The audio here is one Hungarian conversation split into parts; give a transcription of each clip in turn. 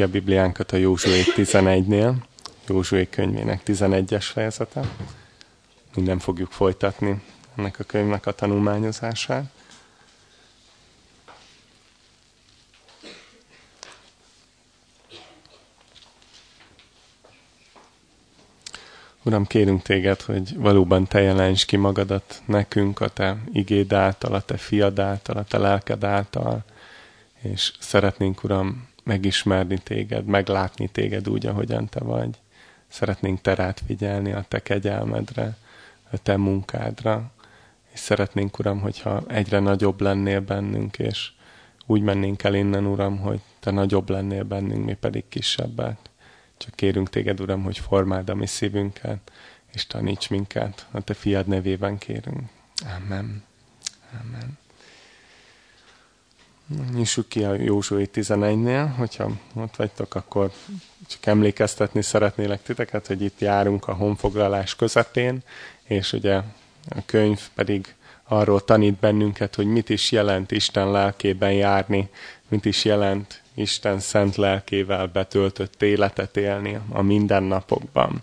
ki a Bibliánkat a Józsué 11-nél, Józsué könyvének 11-es fejezete. Minden fogjuk folytatni ennek a könyvnek a tanulmányozását. Uram, kérünk téged, hogy valóban te jelents ki magadat nekünk, a te igéd által, a te fiad által, a te lelked által, és szeretnénk, Uram, megismerni téged, meglátni téged úgy, ahogyan te vagy. Szeretnénk te rád figyelni, a te kegyelmedre, a te munkádra, és szeretnénk, Uram, hogyha egyre nagyobb lennél bennünk, és úgy mennénk el innen, Uram, hogy te nagyobb lennél bennünk, mi pedig kisebbek. Csak kérünk téged, Uram, hogy formáld a mi szívünket, és taníts minket. A te fiad nevében kérünk. Amen. Amen. Nyissuk ki a Józsué 11-nél, hogyha ott vagytok, akkor csak emlékeztetni szeretnélek titeket, hogy itt járunk a honfoglalás közepén, és ugye a könyv pedig arról tanít bennünket, hogy mit is jelent Isten lelkében járni, mit is jelent Isten szent lelkével betöltött életet élni a mindennapokban.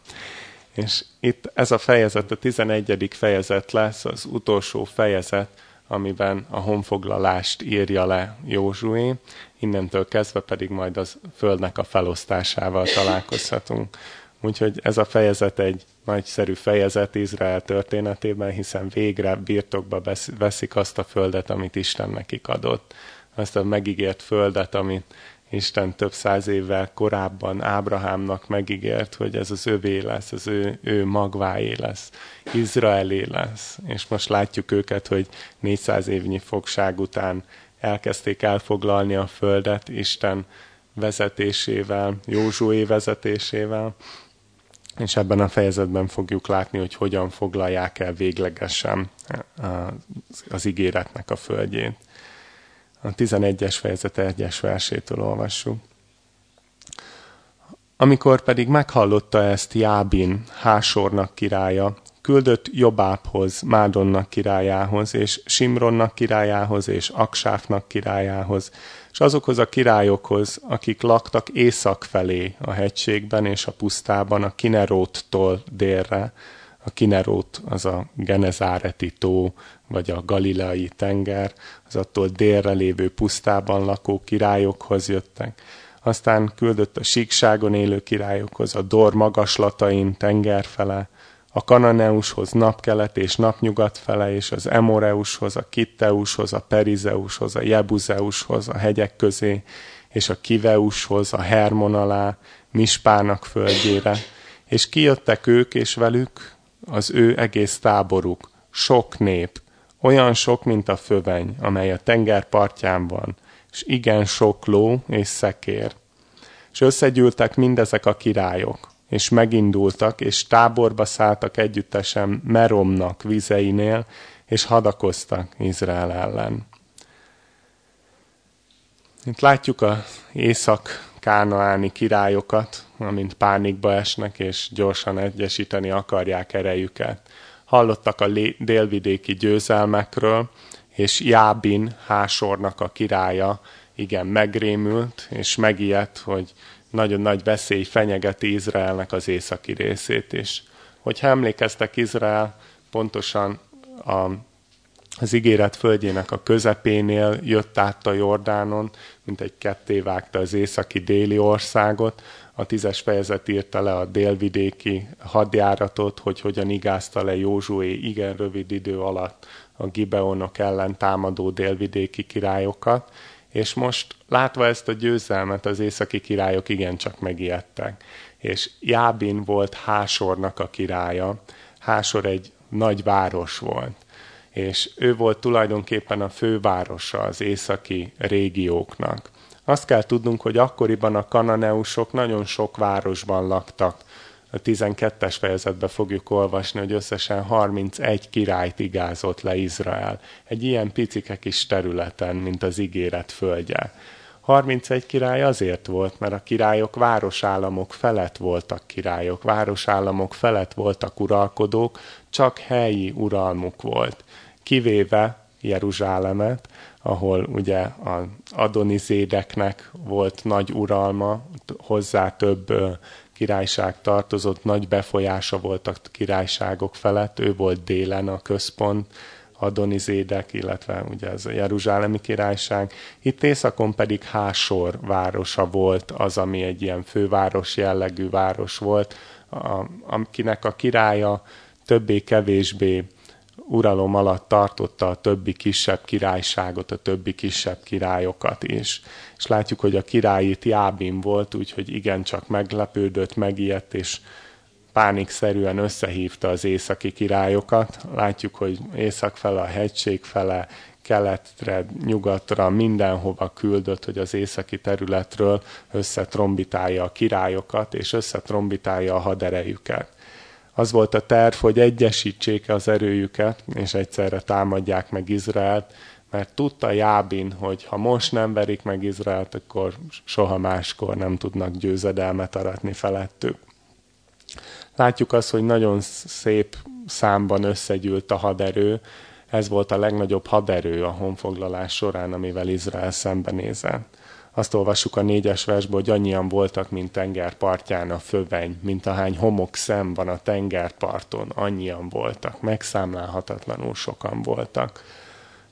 És itt ez a fejezet, a 11. fejezet lesz az utolsó fejezet, amiben a honfoglalást írja le Józsué, innentől kezdve pedig majd az földnek a felosztásával találkozhatunk. Úgyhogy ez a fejezet egy nagyszerű fejezet Izrael történetében, hiszen végre birtokba veszik azt a földet, amit Isten nekik adott. Azt a megígért földet, amit Isten több száz évvel korábban Ábrahámnak megígért, hogy ez az övé lesz, az ő, ő magváé lesz, Izraelé lesz. És most látjuk őket, hogy 400 évnyi fogság után elkezdték elfoglalni a földet Isten vezetésével, Józsué vezetésével, és ebben a fejezetben fogjuk látni, hogy hogyan foglalják el véglegesen az ígéretnek a földjét. A 11-es fejezet 1-es versétől olvassuk. Amikor pedig meghallotta ezt Jábin, Hásornak királya, küldött Jobábhoz, Mádonnak királyához, és Simronnak királyához, és Aksáfnak királyához, és azokhoz a királyokhoz, akik laktak észak felé a hegységben és a pusztában, a Kineróttól délre. A Kinerót az a Genezáreti tó, vagy a Galileai tenger, az attól délre lévő pusztában lakó királyokhoz jöttek. Aztán küldött a síkságon élő királyokhoz, a Dor magaslatain tenger fele, a Kananeushoz napkelet és napnyugat fele, és az Emoreushoz, a Kitteushoz, a Perizeushoz, a Jebuzeushoz, a hegyek közé, és a Kiveushoz, a Hermon alá, Mispának földjére. És kijöttek ők és velük az ő egész táboruk, sok nép, olyan sok, mint a föveny, amely a tenger partján van, és igen sok ló és szekér. És összegyűltek mindezek a királyok, és megindultak, és táborba szálltak együttesen Meromnak vizeinél, és hadakoztak Izrael ellen. Itt látjuk a észak-kánaáni királyokat, amint pánikba esnek, és gyorsan egyesíteni akarják erejüket. Hallottak a délvidéki győzelmekről, és Jábin, Hásornak a királya, igen, megrémült, és megijedt, hogy nagyon nagy veszély fenyegeti Izraelnek az északi részét is. Hogyha emlékeztek, Izrael pontosan a, az ígéret földjének a közepénél jött át a Jordánon, mint egy ketté vágta az északi déli országot. A tízes fejezet írta le a délvidéki hadjáratot, hogy hogyan igázta le Józsué igen rövid idő alatt a Gibeonok ellen támadó délvidéki királyokat és most látva ezt a győzelmet, az északi királyok igencsak megijedtek. És Jábin volt Hásornak a királya. Hásor egy nagy város volt. És ő volt tulajdonképpen a fővárosa az északi régióknak. Azt kell tudnunk, hogy akkoriban a kananeusok nagyon sok városban laktak a 12-es fejezetben fogjuk olvasni, hogy összesen 31 királyt igázott le Izrael. Egy ilyen picike kis területen, mint az ígéret földje. 31 király azért volt, mert a királyok városállamok felett voltak királyok, városállamok felett voltak uralkodók, csak helyi uralmuk volt. Kivéve Jeruzsálemet, ahol ugye az Adonizédeknek volt nagy uralma, hozzá több királyság tartozott, nagy befolyása volt a királyságok felett, ő volt délen a központ, Adonizédek, illetve ugye ez a Jeruzsálemi királyság. Itt északon pedig Hásor városa volt az, ami egy ilyen főváros jellegű város volt, a, akinek a királya többé-kevésbé uralom alatt tartotta a többi kisebb királyságot, a többi kisebb királyokat is. És látjuk, hogy a király itt Jábin volt, úgyhogy igencsak meglepődött, megijedt, és pánikszerűen összehívta az északi királyokat. Látjuk, hogy észak fele, a hegység fele, keletre, nyugatra, mindenhova küldött, hogy az északi területről összetrombitálja a királyokat, és összetrombitálja a haderejüket. Az volt a terv, hogy egyesítsék az erőjüket, és egyszerre támadják meg Izraelt, mert tudta Jábin, hogy ha most nem verik meg Izraelt, akkor soha máskor nem tudnak győzedelmet aratni felettük. Látjuk azt, hogy nagyon szép számban összegyűlt a haderő, ez volt a legnagyobb haderő a honfoglalás során, amivel Izrael szembenézett. Azt olvassuk a négyes versből, hogy annyian voltak, mint tengerpartján a föveny, mint ahány homok szem van a tengerparton, annyian voltak, megszámlálhatatlanul sokan voltak.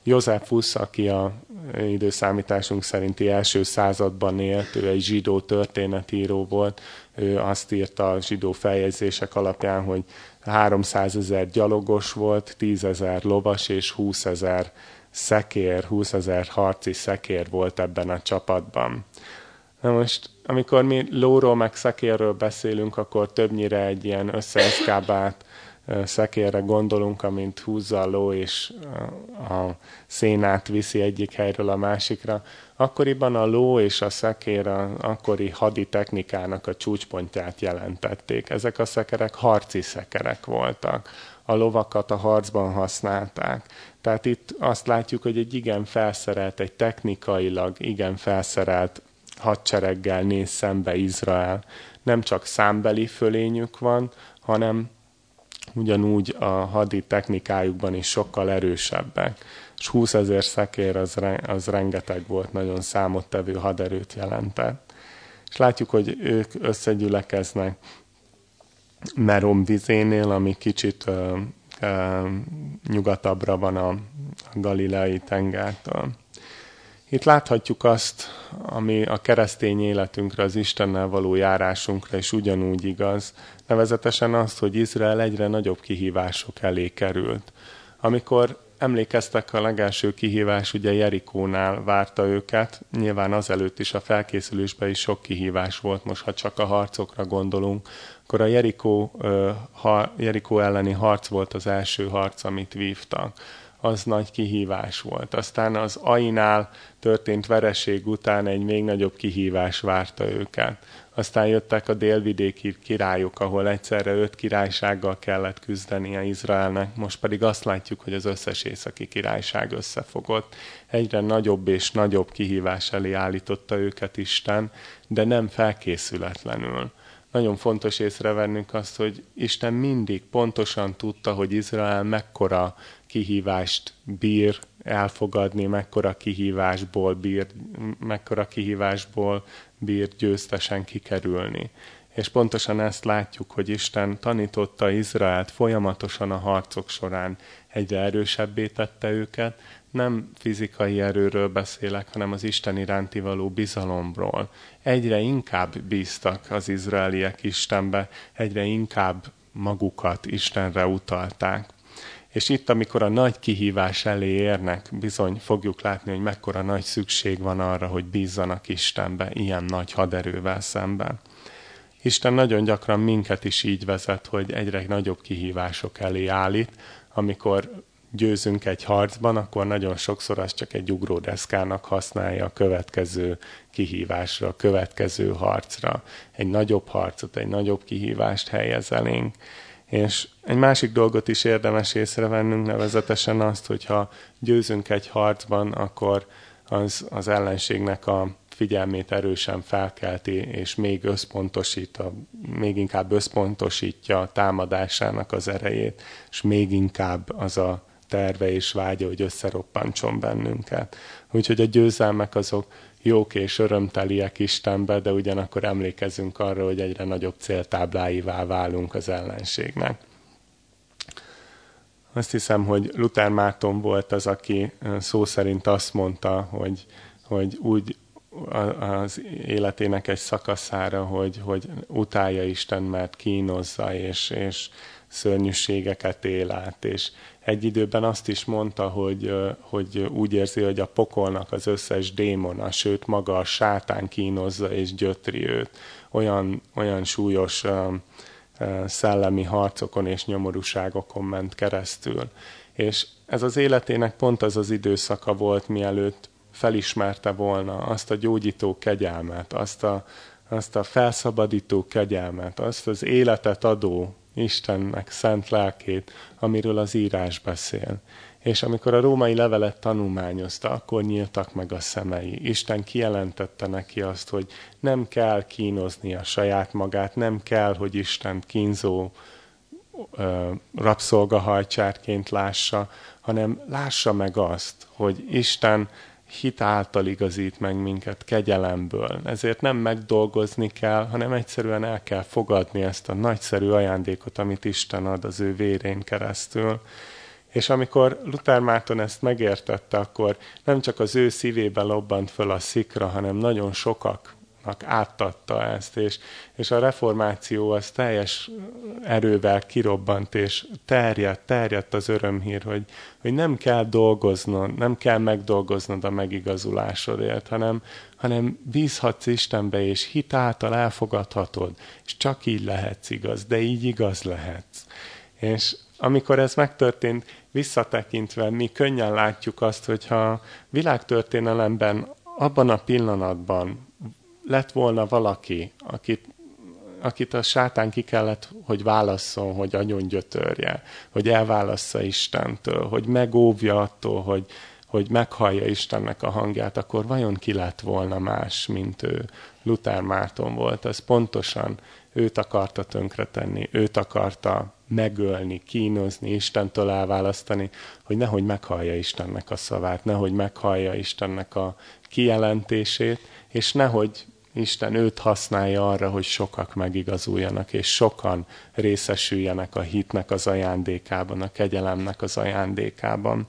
József aki a időszámításunk szerinti első században élt, ő egy zsidó történetíró volt, ő azt írta a zsidó feljegyzések alapján, hogy 300 ezer gyalogos volt, 10 ezer lovas és 20 ezer szekér, 20 ezer harci szekér volt ebben a csapatban. Na most, amikor mi lóról meg szekérről beszélünk, akkor többnyire egy ilyen összeeszkábált szekérre gondolunk, amint húzza a ló és a szénát viszi egyik helyről a másikra. Akkoriban a ló és a szekér a akkori hadi technikának a csúcspontját jelentették. Ezek a szekerek harci szekerek voltak. A lovakat a harcban használták. Tehát itt azt látjuk, hogy egy igen felszerelt, egy technikailag igen felszerelt hadsereggel néz szembe Izrael. Nem csak számbeli fölényük van, hanem ugyanúgy a hadi technikájukban is sokkal erősebbek. És 20 ezer szekér az, az rengeteg volt, nagyon számottevő haderőt jelentett. És látjuk, hogy ők összegyülekeznek Merom vizénél, ami kicsit nyugatabbra van a, galileai tengertől. Itt láthatjuk azt, ami a keresztény életünkre, az Istennel való járásunkra is ugyanúgy igaz, nevezetesen azt, hogy Izrael egyre nagyobb kihívások elé került. Amikor emlékeztek a legelső kihívás, ugye Jerikónál várta őket, nyilván azelőtt is a felkészülésben is sok kihívás volt, most ha csak a harcokra gondolunk, akkor a Jerikó, ha, Jerikó elleni harc volt az első harc, amit vívtak az nagy kihívás volt. Aztán az Ainál történt vereség után egy még nagyobb kihívás várta őket. Aztán jöttek a délvidéki királyok, ahol egyszerre öt királysággal kellett küzdenie Izraelnek, most pedig azt látjuk, hogy az összes északi királyság összefogott. Egyre nagyobb és nagyobb kihívás elé állította őket Isten, de nem felkészületlenül nagyon fontos észrevennünk azt, hogy Isten mindig pontosan tudta, hogy Izrael mekkora kihívást bír elfogadni, mekkora kihívásból bír, mekkora kihívásból bír győztesen kikerülni. És pontosan ezt látjuk, hogy Isten tanította Izraelt folyamatosan a harcok során, egyre erősebbé tette őket, nem fizikai erőről beszélek, hanem az Isten iránti való bizalomról. Egyre inkább bíztak az izraeliek Istenbe, egyre inkább magukat Istenre utalták. És itt, amikor a nagy kihívás elé érnek, bizony fogjuk látni, hogy mekkora nagy szükség van arra, hogy bízzanak Istenbe ilyen nagy haderővel szemben. Isten nagyon gyakran minket is így vezet, hogy egyre nagyobb kihívások elé állít, amikor győzünk egy harcban, akkor nagyon sokszor az csak egy ugródeszkának használja a következő kihívásra, a következő harcra. Egy nagyobb harcot, egy nagyobb kihívást helyez elénk. És egy másik dolgot is érdemes észrevennünk, nevezetesen azt, hogyha győzünk egy harcban, akkor az, az ellenségnek a figyelmét erősen felkelti, és még összpontosít, a, még inkább összpontosítja a támadásának az erejét, és még inkább az a terve és vágya, hogy összeroppantson bennünket. Úgyhogy a győzelmek azok jók és örömteliek Istenbe, de ugyanakkor emlékezünk arra, hogy egyre nagyobb céltábláivá válunk az ellenségnek. Azt hiszem, hogy Luther Márton volt az, aki szó szerint azt mondta, hogy, hogy úgy az életének egy szakaszára, hogy, hogy utálja Isten, mert kínozza, és, és szörnyűségeket él át, és egy időben azt is mondta, hogy, hogy úgy érzi, hogy a pokolnak az összes démona, sőt maga a sátán kínozza és gyötri őt. Olyan, olyan súlyos szellemi harcokon és nyomorúságokon ment keresztül. És ez az életének pont az az időszaka volt, mielőtt felismerte volna azt a gyógyító kegyelmet, azt a, azt a felszabadító kegyelmet, azt az életet adó Istennek szent lelkét, amiről az írás beszél. És amikor a római levelet tanulmányozta, akkor nyíltak meg a szemei. Isten kijelentette neki azt, hogy nem kell kínozni a saját magát, nem kell, hogy Isten kínzó rabszolgahajcsárként lássa, hanem lássa meg azt, hogy Isten hit által igazít meg minket kegyelemből. Ezért nem megdolgozni kell, hanem egyszerűen el kell fogadni ezt a nagyszerű ajándékot, amit Isten ad az ő vérén keresztül. És amikor Luther Márton ezt megértette, akkor nem csak az ő szívébe lobbant föl a szikra, hanem nagyon sokak átadta ezt, és, és a reformáció az teljes erővel kirobbant, és terjedt, terjedt az örömhír, hogy, hogy nem kell dolgoznod, nem kell megdolgoznod a megigazulásodért, hanem, hanem bízhatsz Istenbe, és hit által elfogadhatod, és csak így lehetsz igaz, de így igaz lehetsz. És amikor ez megtörtént, visszatekintve mi könnyen látjuk azt, hogyha világtörténelemben abban a pillanatban lett volna valaki, akit, akit a sátán ki kellett, hogy válasszon, hogy agyon gyötörje, hogy elválassza Istentől, hogy megóvja attól, hogy, hogy meghallja Istennek a hangját, akkor vajon ki lett volna más, mint ő? Luther Márton volt, ez pontosan őt akarta tönkretenni, őt akarta megölni, kínozni, Istentől elválasztani, hogy nehogy meghallja Istennek a szavát, nehogy meghallja Istennek a kijelentését, és nehogy Isten őt használja arra, hogy sokak megigazuljanak, és sokan részesüljenek a hitnek az ajándékában, a kegyelemnek az ajándékában.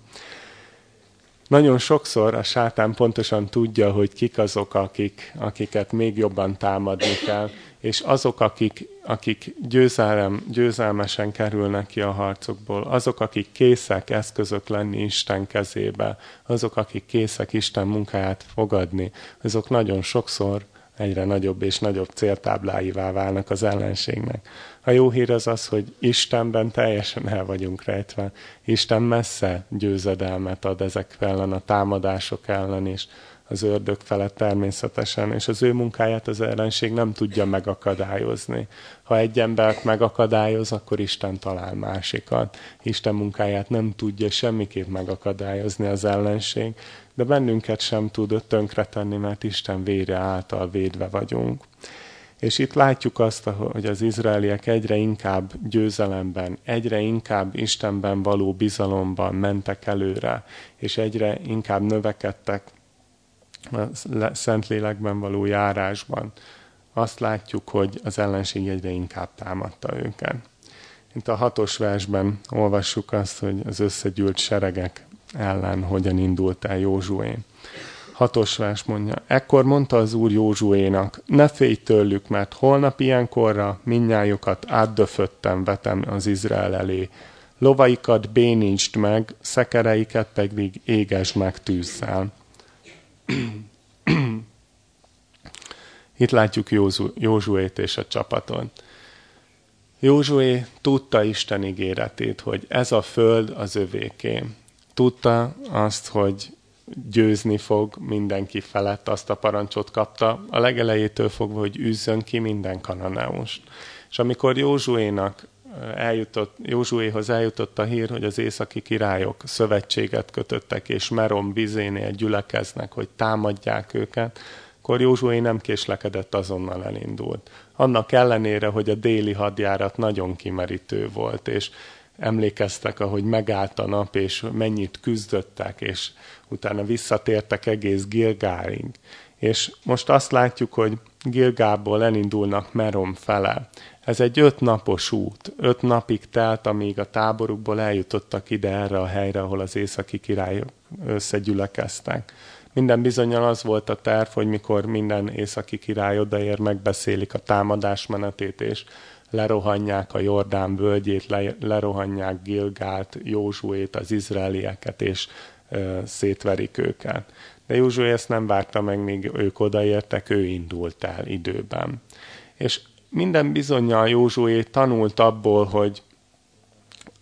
Nagyon sokszor a sátán pontosan tudja, hogy kik azok, akik, akiket még jobban támadni kell, és azok, akik, akik győzelem, győzelmesen kerülnek ki a harcokból, azok, akik készek eszközök lenni Isten kezébe, azok, akik készek Isten munkáját fogadni, azok nagyon sokszor egyre nagyobb és nagyobb céltábláivá válnak az ellenségnek. A jó hír az az, hogy Istenben teljesen el vagyunk rejtve. Isten messze győzedelmet ad ezek ellen, a támadások ellen is, az ördög felett természetesen, és az ő munkáját az ellenség nem tudja megakadályozni. Ha egy embert megakadályoz, akkor Isten talál másikat. Isten munkáját nem tudja semmiképp megakadályozni az ellenség, de bennünket sem tud tönkretenni, mert Isten vére által védve vagyunk. És itt látjuk azt, hogy az izraeliek egyre inkább győzelemben, egyre inkább Istenben való bizalomban mentek előre, és egyre inkább növekedtek a Szentlélekben való járásban. Azt látjuk, hogy az ellenség egyre inkább támadta őket. Itt a hatos versben olvassuk azt, hogy az összegyűlt seregek ellen hogyan indult el Józsué. Hatos vers mondja, ekkor mondta az úr Józsuénak, ne félj tőlük, mert holnap ilyenkorra minnyájukat átdöföttem vetem az Izrael elé. Lovaikat bénítsd meg, szekereiket pedig égesd meg tűzzel. Itt látjuk Józsuét és a csapatot. Józsué tudta Isten ígéretét, hogy ez a föld az övéké tudta azt, hogy győzni fog mindenki felett, azt a parancsot kapta a legelejétől fogva, hogy üzzön ki minden kananeust. És amikor Józsuénak eljutott, Józsuéhoz eljutott a hír, hogy az északi királyok szövetséget kötöttek, és Merom bizénél gyülekeznek, hogy támadják őket, akkor Józsué nem késlekedett, azonnal elindult. Annak ellenére, hogy a déli hadjárat nagyon kimerítő volt, és emlékeztek, ahogy megállt a nap, és mennyit küzdöttek, és utána visszatértek egész Gilgáig. És most azt látjuk, hogy Gilgából elindulnak Merom fele. Ez egy öt napos út. Öt napig telt, amíg a táborukból eljutottak ide erre a helyre, ahol az északi királyok összegyülekeztek. Minden bizonyal az volt a terv, hogy mikor minden északi király odaér, megbeszélik a támadás menetét, és lerohanják a Jordán völgyét, le, lerohanják Gilgált, Józsuét, az izraelieket, és ö, szétverik őket. De Józsué ezt nem várta meg, míg ők odaértek, ő indult el időben. És minden bizonyal Józsué tanult abból, hogy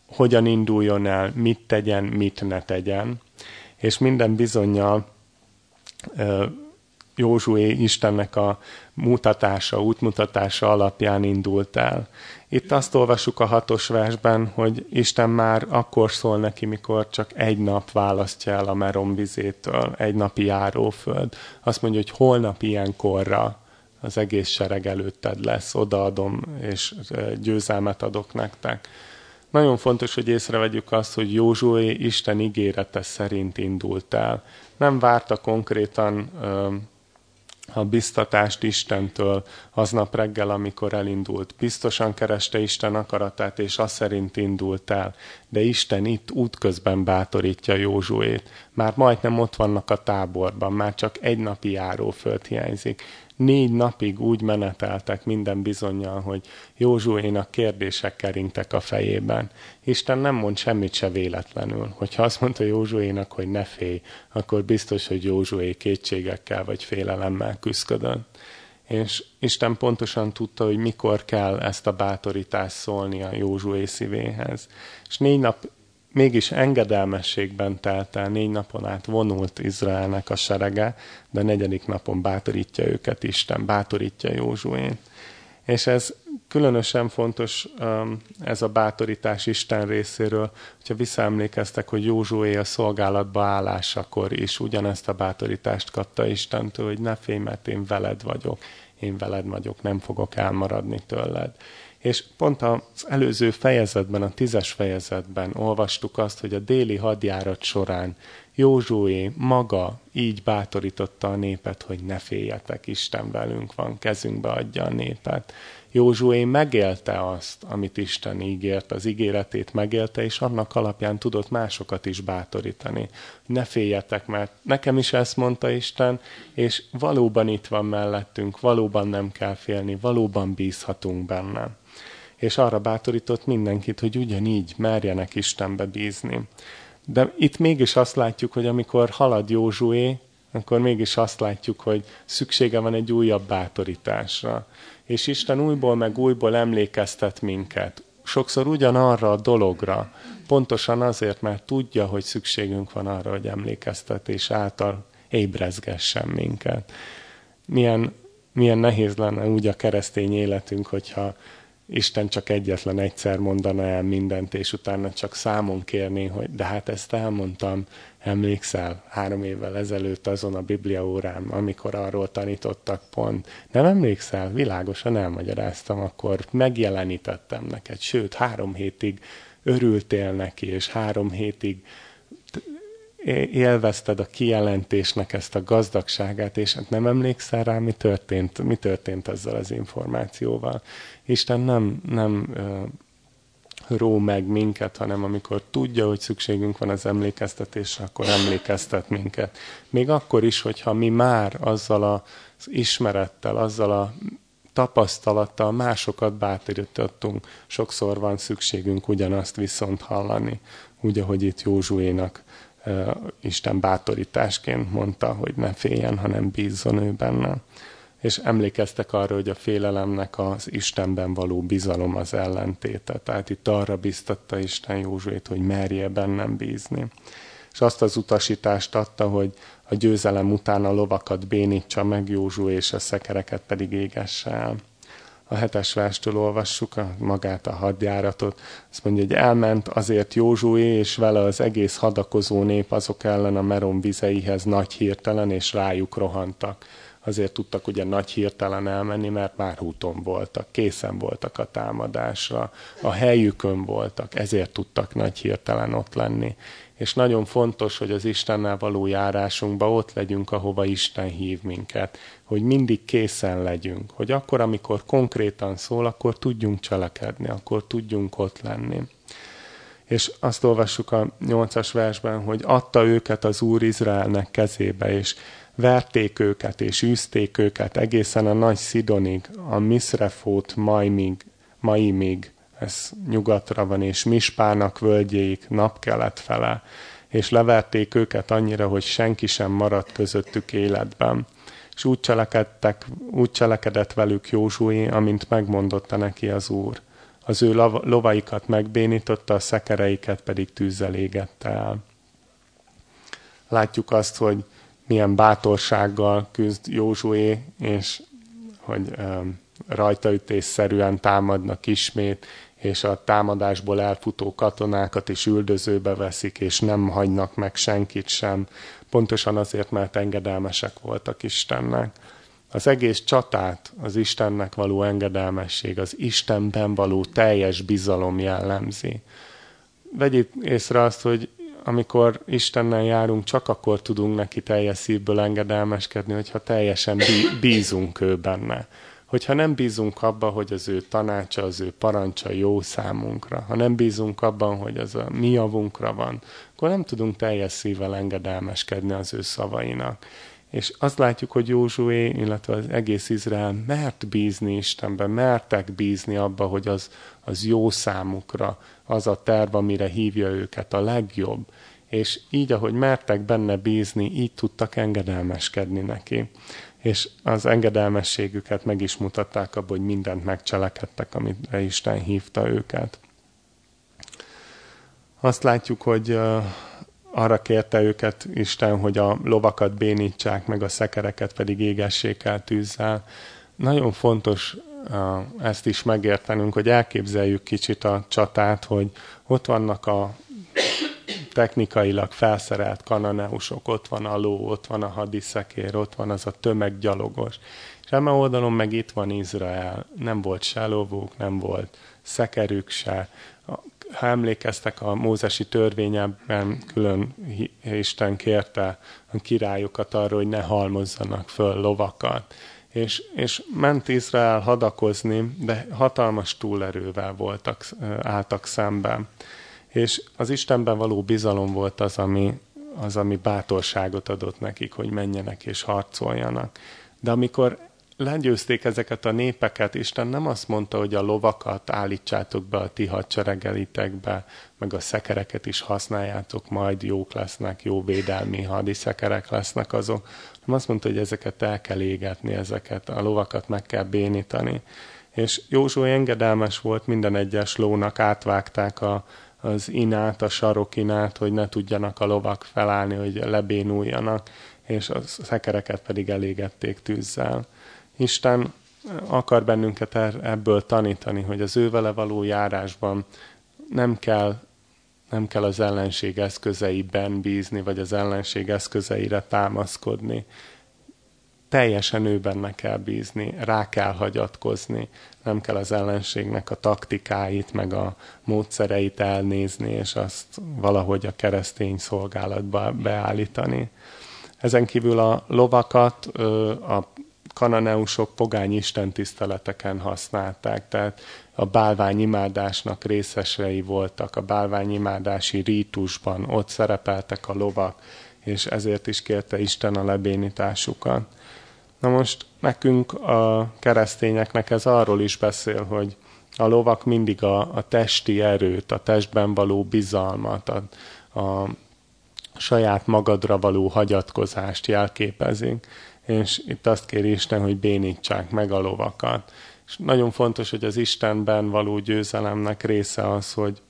hogyan induljon el, mit tegyen, mit ne tegyen, és minden bizonyal Józsué Istennek a mutatása, útmutatása alapján indult el. Itt azt olvasjuk a hatos versben, hogy Isten már akkor szól neki, mikor csak egy nap választja el a Merom vizétől, egy napi járóföld. Azt mondja, hogy holnap ilyenkorra az egész sereg előtted lesz, odaadom, és győzelmet adok nektek. Nagyon fontos, hogy észrevegyük azt, hogy Józsué Isten ígérete szerint indult el. Nem várta konkrétan a biztatást Istentől aznap reggel, amikor elindult. Biztosan kereste Isten akaratát, és azt szerint indult el. De Isten itt útközben bátorítja Józsuét. Már majdnem ott vannak a táborban, már csak egy napi járóföld hiányzik négy napig úgy meneteltek minden bizonyal, hogy Józsuénak kérdések keringtek a fejében. Isten nem mond semmit se véletlenül. Hogyha azt mondta Józsuénak, hogy ne félj, akkor biztos, hogy Józsué kétségekkel vagy félelemmel küzdött. És Isten pontosan tudta, hogy mikor kell ezt a bátorítást szólni a Józsué szívéhez. És négy nap mégis engedelmességben telt el, négy napon át vonult Izraelnek a serege, de a negyedik napon bátorítja őket Isten, bátorítja Józsuén. És ez különösen fontos, um, ez a bátorítás Isten részéről, hogyha visszaemlékeztek, hogy Józsué a szolgálatba állásakor is ugyanezt a bátorítást kapta Istentől, hogy ne félj, mert én veled vagyok, én veled vagyok, nem fogok elmaradni tőled. És pont az előző fejezetben, a tízes fejezetben olvastuk azt, hogy a déli hadjárat során Józsué maga így bátorította a népet, hogy ne féljetek, Isten velünk van, kezünkbe adja a népet. Józsué megélte azt, amit Isten ígért, az ígéretét megélte, és annak alapján tudott másokat is bátorítani. Ne féljetek, mert nekem is ezt mondta Isten, és valóban itt van mellettünk, valóban nem kell félni, valóban bízhatunk benne és arra bátorított mindenkit, hogy ugyanígy merjenek Istenbe bízni. De itt mégis azt látjuk, hogy amikor halad Józsué, akkor mégis azt látjuk, hogy szüksége van egy újabb bátorításra. És Isten újból meg újból emlékeztet minket. Sokszor ugyanarra a dologra, pontosan azért, mert tudja, hogy szükségünk van arra, hogy emlékeztetés által ébrezgessen minket. Milyen, milyen nehéz lenne úgy a keresztény életünk, hogyha Isten csak egyetlen egyszer mondana el mindent, és utána csak számon kérni, hogy de hát ezt elmondtam, emlékszel, három évvel ezelőtt azon a Biblia órán, amikor arról tanítottak pont. Nem emlékszel? Világosan elmagyaráztam, akkor megjelenítettem neked, sőt, három hétig örültél neki, és három hétig élvezted a kijelentésnek ezt a gazdagságát, és hát nem emlékszel rá, mi történt, mi történt ezzel az információval. Isten nem, nem ró meg minket, hanem amikor tudja, hogy szükségünk van az emlékeztetésre, akkor emlékeztet minket. Még akkor is, hogyha mi már azzal az ismerettel, azzal a tapasztalattal másokat bátorítottunk, sokszor van szükségünk ugyanazt viszont hallani, úgy, ahogy itt Józsuénak Isten bátorításként mondta, hogy ne féljen, hanem bízzon ő benne. És emlékeztek arra, hogy a félelemnek az Istenben való bizalom az ellentéte. Tehát itt arra biztatta Isten Józsuét, hogy merje bennem bízni. És azt az utasítást adta, hogy a győzelem után a lovakat bénítsa meg Józsué, és a szekereket pedig égesse el a hetes verstől olvassuk a, magát a hadjáratot. Azt mondja, hogy elment azért Józsué, és vele az egész hadakozó nép azok ellen a Merom vizeihez nagy hirtelen, és rájuk rohantak. Azért tudtak ugye nagy hirtelen elmenni, mert már úton voltak, készen voltak a támadásra, a helyükön voltak, ezért tudtak nagy hirtelen ott lenni. És nagyon fontos, hogy az Istennel való járásunkban ott legyünk, ahova Isten hív minket, hogy mindig készen legyünk, hogy akkor, amikor konkrétan szól, akkor tudjunk cselekedni, akkor tudjunk ott lenni és azt olvassuk a nyolcas versben, hogy adta őket az Úr Izraelnek kezébe, és verték őket, és űzték őket egészen a nagy Szidonig, a Misrefót Maimig, Maimig, ez nyugatra van, és Mispának völgyéig napkelet fele, és leverték őket annyira, hogy senki sem maradt közöttük életben. És úgy, cselekedtek, úgy cselekedett velük Józsué, amint megmondotta neki az Úr az ő lovaikat megbénította, a szekereiket pedig tűzzel égette el. Látjuk azt, hogy milyen bátorsággal küzd Józsué, és hogy um, rajtaütésszerűen támadnak ismét, és a támadásból elfutó katonákat is üldözőbe veszik, és nem hagynak meg senkit sem, pontosan azért, mert engedelmesek voltak Istennek. Az egész csatát az Istennek való engedelmesség, az Istenben való teljes bizalom jellemzi. Vegyük észre azt, hogy amikor Istennel járunk, csak akkor tudunk neki teljes szívből engedelmeskedni, hogyha teljesen bízunk ő benne. Hogyha nem bízunk abban, hogy az ő tanácsa, az ő parancsa jó számunkra, ha nem bízunk abban, hogy az a mi javunkra van, akkor nem tudunk teljes szívvel engedelmeskedni az ő szavainak. És azt látjuk, hogy Józsué, illetve az egész Izrael mert bízni Istenben, mertek bízni abba, hogy az, az jó számukra, az a terv, amire hívja őket a legjobb. És így, ahogy mertek benne bízni, így tudtak engedelmeskedni neki. És az engedelmességüket meg is mutatták abban, hogy mindent megcselekedtek, amire Isten hívta őket. Azt látjuk, hogy arra kérte őket Isten, hogy a lovakat bénítsák, meg a szekereket pedig égessék el tűzzel. Nagyon fontos ezt is megértenünk, hogy elképzeljük kicsit a csatát, hogy ott vannak a technikailag felszerelt kananeusok, ott van a ló, ott van a hadiszekér, ott van az a tömeggyalogos. És eme oldalon meg itt van Izrael. Nem volt se lovók, nem volt szekerük se, ha emlékeztek a mózesi törvényben, külön Isten kérte a királyokat arra, hogy ne halmozzanak föl lovakat. És, és ment Izrael hadakozni, de hatalmas túlerővel voltak, álltak szemben. És az Istenben való bizalom volt az, ami, az, ami bátorságot adott nekik, hogy menjenek és harcoljanak. De amikor legyőzték ezeket a népeket, Isten nem azt mondta, hogy a lovakat állítsátok be a ti hadseregelitekbe, meg a szekereket is használjátok, majd jók lesznek, jó védelmi hadiszekerek lesznek azok, hanem azt mondta, hogy ezeket el kell égetni, ezeket a lovakat meg kell bénítani. És Józsué engedelmes volt, minden egyes lónak átvágták a, az inát, a sarokinát, hogy ne tudjanak a lovak felállni, hogy lebénuljanak, és a szekereket pedig elégették tűzzel. Isten akar bennünket er, ebből tanítani, hogy az ő vele való járásban nem kell, nem kell az ellenség eszközeiben bízni, vagy az ellenség eszközeire támaszkodni. Teljesen ő benne kell bízni, rá kell hagyatkozni, nem kell az ellenségnek a taktikáit, meg a módszereit elnézni, és azt valahogy a keresztény szolgálatba beállítani. Ezen kívül a lovakat, a kananeusok pogány istentiszteleteken használták, tehát a bálványimádásnak részesei voltak, a bálványimádási rítusban, ott szerepeltek a lovak, és ezért is kérte Isten a lebénításukat. Na most nekünk a keresztényeknek ez arról is beszél, hogy a lovak mindig a, a testi erőt, a testben való bizalmat, a, a saját magadra való hagyatkozást jelképezik és itt azt kéri Isten, hogy bénítsák meg a lovakat. És nagyon fontos, hogy az Istenben való győzelemnek része az, hogy,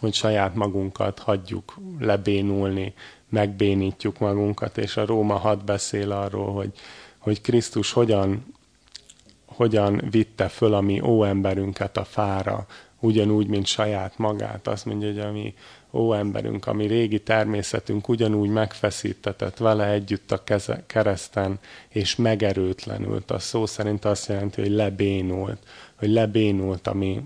hogy saját magunkat hagyjuk lebénulni, megbénítjuk magunkat, és a Róma 6 beszél arról, hogy, hogy Krisztus hogyan, hogyan vitte föl a mi óemberünket a fára, ugyanúgy, mint saját magát. Azt mondja, hogy a mi ó emberünk, ami régi természetünk ugyanúgy megfeszítetett vele együtt a keze, kereszten, és megerőtlenült. A szó szerint azt jelenti, hogy lebénult, hogy lebénult a mi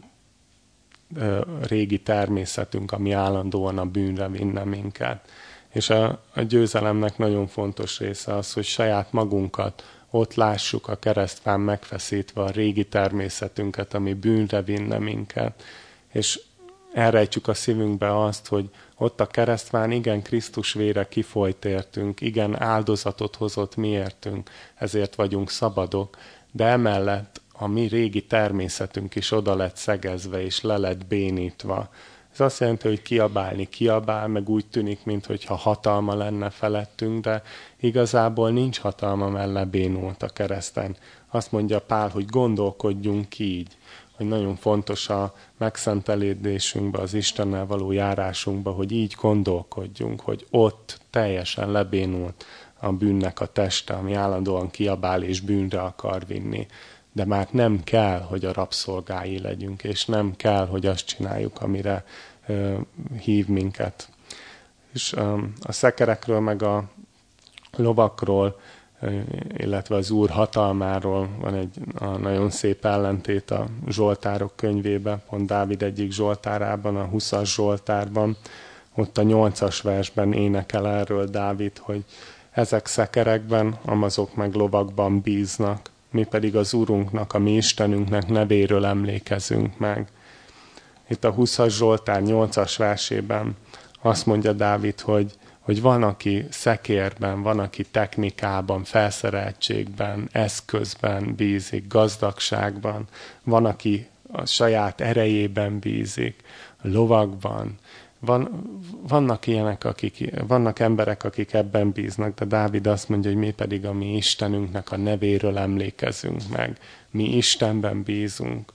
ö, régi természetünk, ami állandóan a bűnre vinne minket. És a, a győzelemnek nagyon fontos része az, hogy saját magunkat ott lássuk a keresztfán megfeszítve a régi természetünket, ami bűnre vinne minket. És elrejtjük a szívünkbe azt, hogy ott a keresztván igen Krisztus vére kifolyt értünk, igen áldozatot hozott miértünk, ezért vagyunk szabadok, de emellett a mi régi természetünk is oda lett szegezve és le lett bénítva. Ez azt jelenti, hogy kiabálni kiabál, meg úgy tűnik, mintha hatalma lenne felettünk, de igazából nincs hatalma, mert lebénult a kereszten. Azt mondja Pál, hogy gondolkodjunk így, hogy nagyon fontos a megszentelődésünkbe, az Istennel való járásunkba, hogy így gondolkodjunk, hogy ott teljesen lebénult a bűnnek a teste, ami állandóan kiabál és bűnre akar vinni. De már nem kell, hogy a rabszolgái legyünk, és nem kell, hogy azt csináljuk, amire hív minket. És a szekerekről, meg a lovakról illetve az Úr hatalmáról van egy nagyon szép ellentét a Zsoltárok könyvébe, pont Dávid egyik Zsoltárában, a 20-as Zsoltárban, ott a 8-as versben énekel erről Dávid, hogy ezek szekerekben, amazok meg lovakban bíznak, mi pedig az Úrunknak, a mi Istenünknek nevéről emlékezünk meg. Itt a 20-as Zsoltár 8-as versében azt mondja Dávid, hogy hogy van, aki szekérben, van, aki technikában, felszereltségben, eszközben bízik, gazdagságban, van, aki a saját erejében bízik, lovakban. Van, vannak ilyenek, akik, vannak emberek, akik ebben bíznak, de Dávid azt mondja, hogy mi pedig a mi Istenünknek a nevéről emlékezünk meg. Mi Istenben bízunk,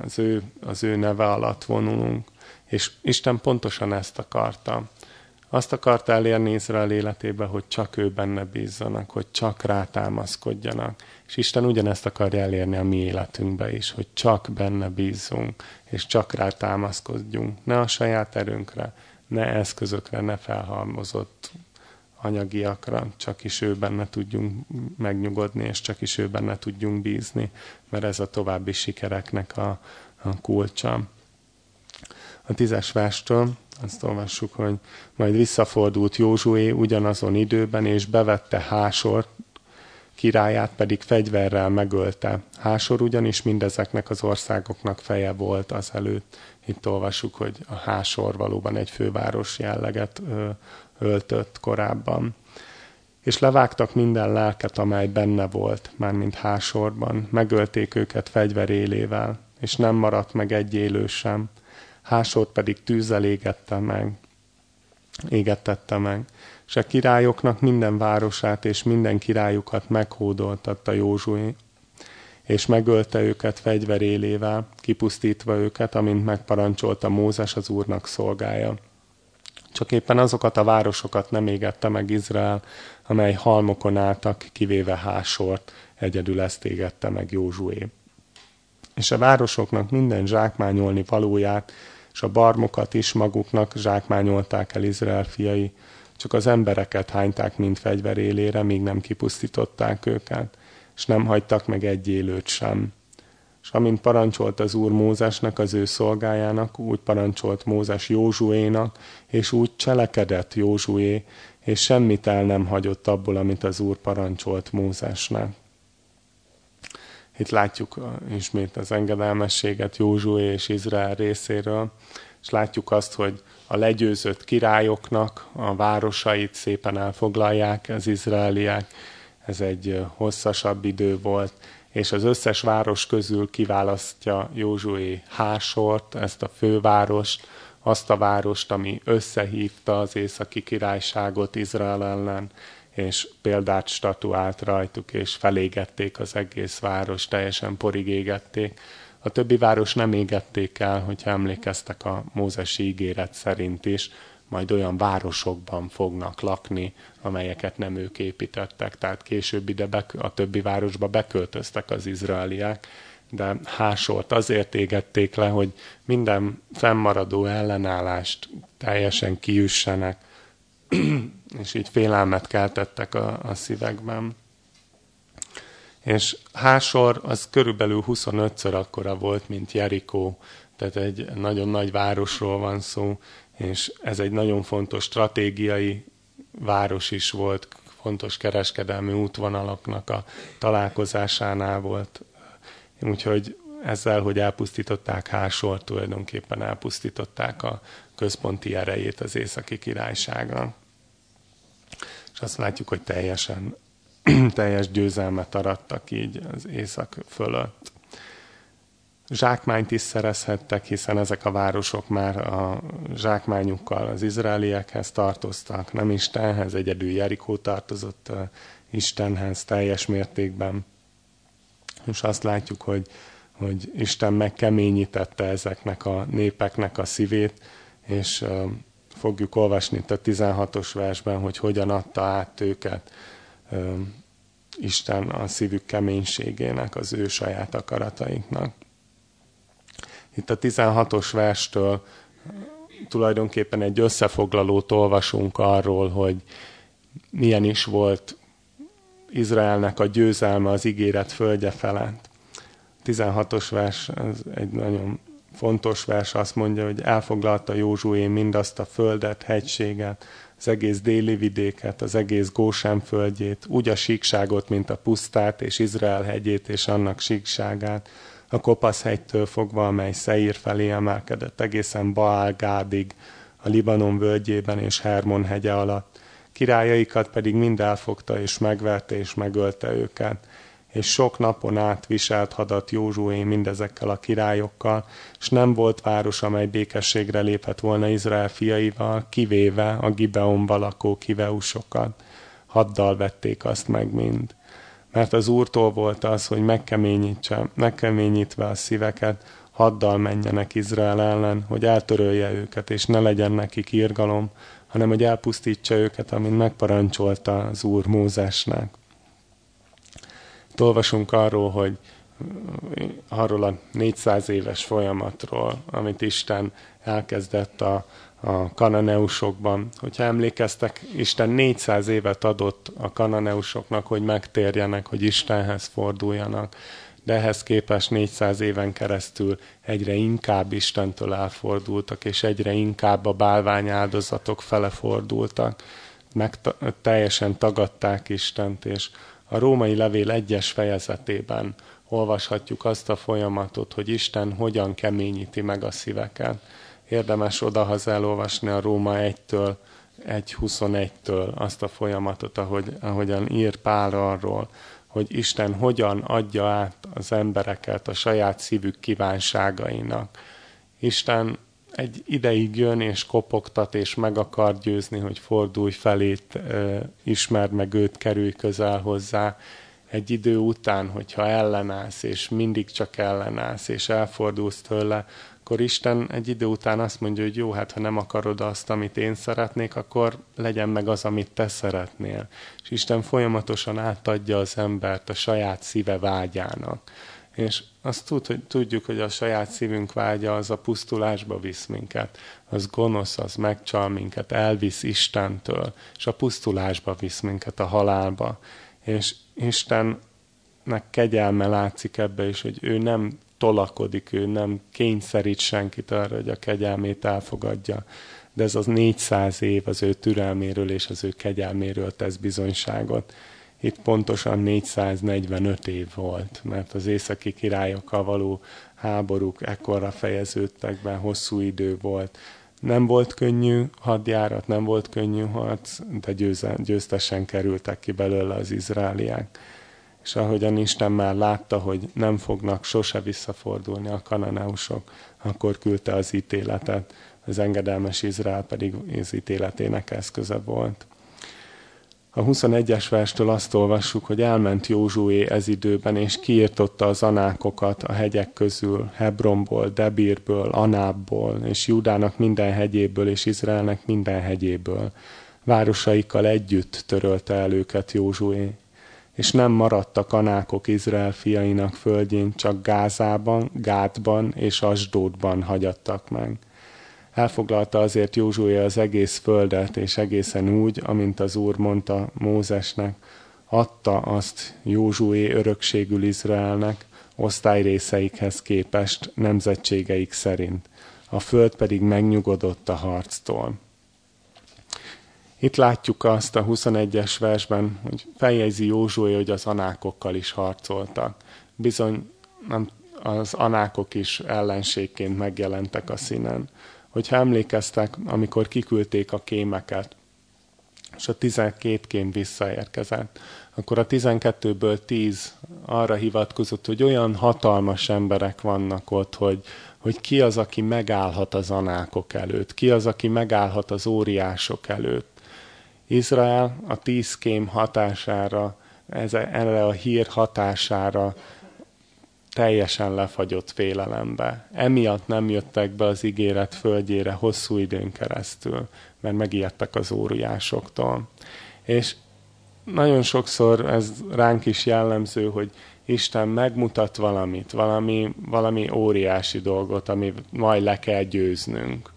az ő, az ő neve alatt vonulunk. És Isten pontosan ezt akarta azt akarta elérni Izrael életébe, hogy csak ő benne bízzanak, hogy csak rá támaszkodjanak. És Isten ugyanezt akarja elérni a mi életünkbe is, hogy csak benne bízzunk, és csak rá támaszkodjunk. Ne a saját erőnkre, ne eszközökre, ne felhalmozott anyagiakra, csak is ő benne tudjunk megnyugodni, és csak is ő benne tudjunk bízni, mert ez a további sikereknek a, a kulcsa. A tízes verstől azt olvassuk, hogy majd visszafordult Józsué ugyanazon időben, és bevette Hásor, királyát pedig fegyverrel megölte. Hásor ugyanis mindezeknek az országoknak feje volt az előtt. Itt olvassuk, hogy a Hásor valóban egy főváros jelleget ö, öltött korábban. És levágtak minden lelket, amely benne volt, mármint Hásorban. Megölték őket fegyverélével, és nem maradt meg egy élő sem Hásót pedig tűzzel égette meg, égettette meg. És a királyoknak minden városát és minden királyukat meghódoltatta Józsué, és megölte őket fegyverélével, kipusztítva őket, amint megparancsolta Mózes az Úrnak szolgája. Csak éppen azokat a városokat nem égette meg Izrael, amely halmokon álltak, kivéve Hásort, egyedül ezt égette meg Józsué. És a városoknak minden zsákmányolni valóját és a barmokat is maguknak zsákmányolták el Izrael fiai, csak az embereket hányták mind fegyver élére, míg nem kipusztították őket, és nem hagytak meg egy élőt sem. És amint parancsolt az Úr Mózesnek, az ő szolgájának, úgy parancsolt Mózes Józsuénak, és úgy cselekedett Józsué, és semmit el nem hagyott abból, amit az Úr parancsolt Mózesnek. Itt látjuk ismét az engedelmességet Józsué és Izrael részéről, és látjuk azt, hogy a legyőzött királyoknak a városait szépen elfoglalják az izraeliek. Ez egy hosszasabb idő volt, és az összes város közül kiválasztja Józsué Hásort, ezt a fővárost, azt a várost, ami összehívta az északi királyságot Izrael ellen, és példát statuált rajtuk, és felégették az egész város, teljesen porig égették. A többi város nem égették el, hogyha emlékeztek a mózesi ígéret szerint is, majd olyan városokban fognak lakni, amelyeket nem ők építettek. Tehát később ide a többi városba beköltöztek az izraeliek, de Hásort azért égették le, hogy minden fennmaradó ellenállást teljesen kiüssenek, és így félelmet keltettek a, a szívekben. És Hásor az körülbelül 25-ször akkora volt, mint Jerikó, tehát egy nagyon nagy városról van szó, és ez egy nagyon fontos stratégiai város is volt, fontos kereskedelmi útvonalaknak a találkozásánál volt. Úgyhogy ezzel, hogy elpusztították Hásor, tulajdonképpen elpusztították a központi erejét az északi királysága. És azt látjuk, hogy teljesen, teljes győzelmet arattak így az észak fölött zsákmányt is szerezhettek, hiszen ezek a városok már a zsákmányukkal az izraeliekhez tartoztak, nem Istenhez, egyedül Jerikó tartozott Istenhez teljes mértékben. És azt látjuk, hogy, hogy Isten megkeményítette ezeknek a népeknek a szívét, és fogjuk olvasni itt a 16-os versben, hogy hogyan adta át őket Isten a szívük keménységének, az ő saját akaratainknak. Itt a 16-os verstől tulajdonképpen egy összefoglalót olvasunk arról, hogy milyen is volt Izraelnek a győzelme az ígéret földje felett. 16-os vers, ez egy nagyon fontos vers, azt mondja, hogy elfoglalta Józsué mindazt a földet, hegységet, az egész déli vidéket, az egész Gósán földjét, úgy a síkságot, mint a pusztát, és Izrael hegyét és annak síkságát, a kopasz hegytől fogva, amely Szeír felé emelkedett egészen Baál Gádig, a Libanon völgyében és Hermon hegye alatt. Királyaikat pedig mind elfogta, és megverte, és megölte őket. És sok napon át viselt hadat Józsué mindezekkel a királyokkal, és nem volt város, amely békességre lépett volna Izrael fiaival, kivéve a Gibeonban lakó kiveusokat. Haddal vették azt meg mind mert az Úrtól volt az, hogy megkeményítse, megkeményítve a szíveket, haddal menjenek Izrael ellen, hogy eltörölje őket, és ne legyen nekik írgalom, hanem hogy elpusztítsa őket, amint megparancsolta az Úr Mózesnek. Itt arról, hogy arról a 400 éves folyamatról, amit Isten elkezdett a, a kananeusokban. Hogyha emlékeztek, Isten 400 évet adott a kananeusoknak, hogy megtérjenek, hogy Istenhez forduljanak, de ehhez képest 400 éven keresztül egyre inkább Istentől elfordultak, és egyre inkább a bálványáldozatok fele fordultak. Meg teljesen tagadták Istent, és a római levél egyes fejezetében olvashatjuk azt a folyamatot, hogy Isten hogyan keményíti meg a szíveket érdemes odahaza elolvasni a Róma 1-től 1.21-től azt a folyamatot, ahogy, ahogyan ír Pál arról, hogy Isten hogyan adja át az embereket a saját szívük kívánságainak. Isten egy ideig jön és kopogtat, és meg akar győzni, hogy fordulj felét, ismerd meg őt, kerülj közel hozzá. Egy idő után, hogyha ellenállsz, és mindig csak ellenállsz, és elfordulsz tőle, akkor Isten egy idő után azt mondja, hogy jó, hát ha nem akarod azt, amit én szeretnék, akkor legyen meg az, amit te szeretnél. És Isten folyamatosan átadja az embert a saját szíve vágyának. És azt tud, hogy tudjuk, hogy a saját szívünk vágya az a pusztulásba visz minket. Az gonosz, az megcsal minket, elvisz Istentől, és a pusztulásba visz minket, a halálba. És Istennek kegyelme látszik ebbe is, hogy ő nem tolakodik, ő nem kényszerít senkit arra, hogy a kegyelmét elfogadja. De ez az 400 év az ő türelméről és az ő kegyelméről tesz bizonyságot. Itt pontosan 445 év volt, mert az északi királyokkal való háborúk ekkorra fejeződtek be, hosszú idő volt. Nem volt könnyű hadjárat, nem volt könnyű harc, de győztesen kerültek ki belőle az izraeliek és ahogyan Isten már látta, hogy nem fognak sose visszafordulni a kananeusok, akkor küldte az ítéletet, az engedelmes Izrael pedig az ítéletének eszköze volt. A 21-es verstől azt olvassuk, hogy elment Józsué ez időben, és kiirtotta az anákokat a hegyek közül, Hebronból, Debirből, Anábból, és Júdának minden hegyéből, és Izraelnek minden hegyéből. Városaikkal együtt törölte el őket Józsué és nem maradtak anákok Izrael fiainak földjén, csak Gázában, Gátban és Asdódban hagyattak meg. Elfoglalta azért Józsué az egész földet, és egészen úgy, amint az Úr mondta Mózesnek, adta azt Józsué örökségül Izraelnek, osztályrészeikhez képest, nemzetségeik szerint. A föld pedig megnyugodott a harctól. Itt látjuk azt a 21-es versben, hogy feljegyzi Józsué, hogy az anákokkal is harcoltak. Bizony nem, az anákok is ellenségként megjelentek a színen. Hogyha emlékeztek, amikor kiküldték a kémeket, és a 12 kém visszaérkezett, akkor a 12-ből 10 arra hivatkozott, hogy olyan hatalmas emberek vannak ott, hogy, hogy ki az, aki megállhat az anákok előtt, ki az, aki megállhat az óriások előtt. Izrael a tíz kém hatására, ez, erre a hír hatására teljesen lefagyott félelembe. Emiatt nem jöttek be az ígéret földjére hosszú időn keresztül, mert megijedtek az óriásoktól. És nagyon sokszor ez ránk is jellemző, hogy Isten megmutat valamit, valami, valami óriási dolgot, ami majd le kell győznünk.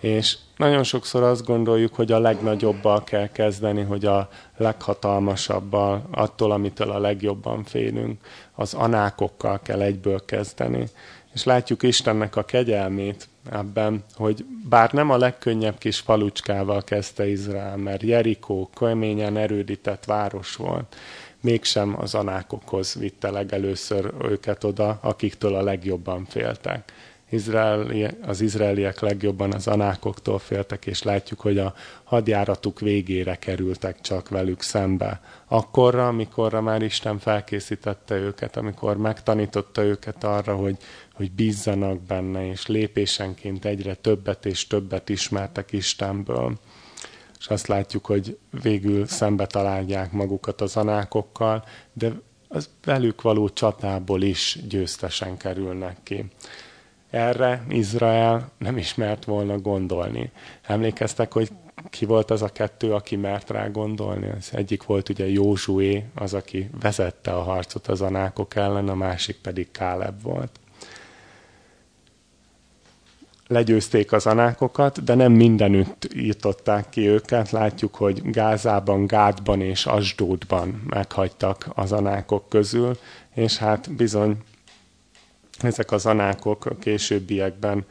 És nagyon sokszor azt gondoljuk, hogy a legnagyobbal kell kezdeni, hogy a leghatalmasabbal, attól, amitől a legjobban félünk, az anákokkal kell egyből kezdeni. És látjuk Istennek a kegyelmét ebben, hogy bár nem a legkönnyebb kis falucskával kezdte Izrael, mert Jerikó keményen erődített város volt, mégsem az anákokhoz vitte legelőször őket oda, akiktől a legjobban féltek Izraeli, az izraeliek legjobban az anákoktól féltek, és látjuk, hogy a hadjáratuk végére kerültek csak velük szembe. Akkorra, amikorra már Isten felkészítette őket, amikor megtanította őket arra, hogy, hogy bízzanak benne, és lépésenként egyre többet és többet ismertek Istenből. És azt látjuk, hogy végül szembe találják magukat az anákokkal, de az velük való csatából is győztesen kerülnek ki. Erre Izrael nem ismert volna gondolni. Emlékeztek, hogy ki volt az a kettő, aki mert rá gondolni? Az egyik volt ugye Józsué, az, aki vezette a harcot az anákok ellen, a másik pedig Káleb volt. Legyőzték az anákokat, de nem mindenütt írtották ki őket. Látjuk, hogy Gázában, Gádban és Asdódban meghagytak az anákok közül, és hát bizony ezek az anákok a későbbiekben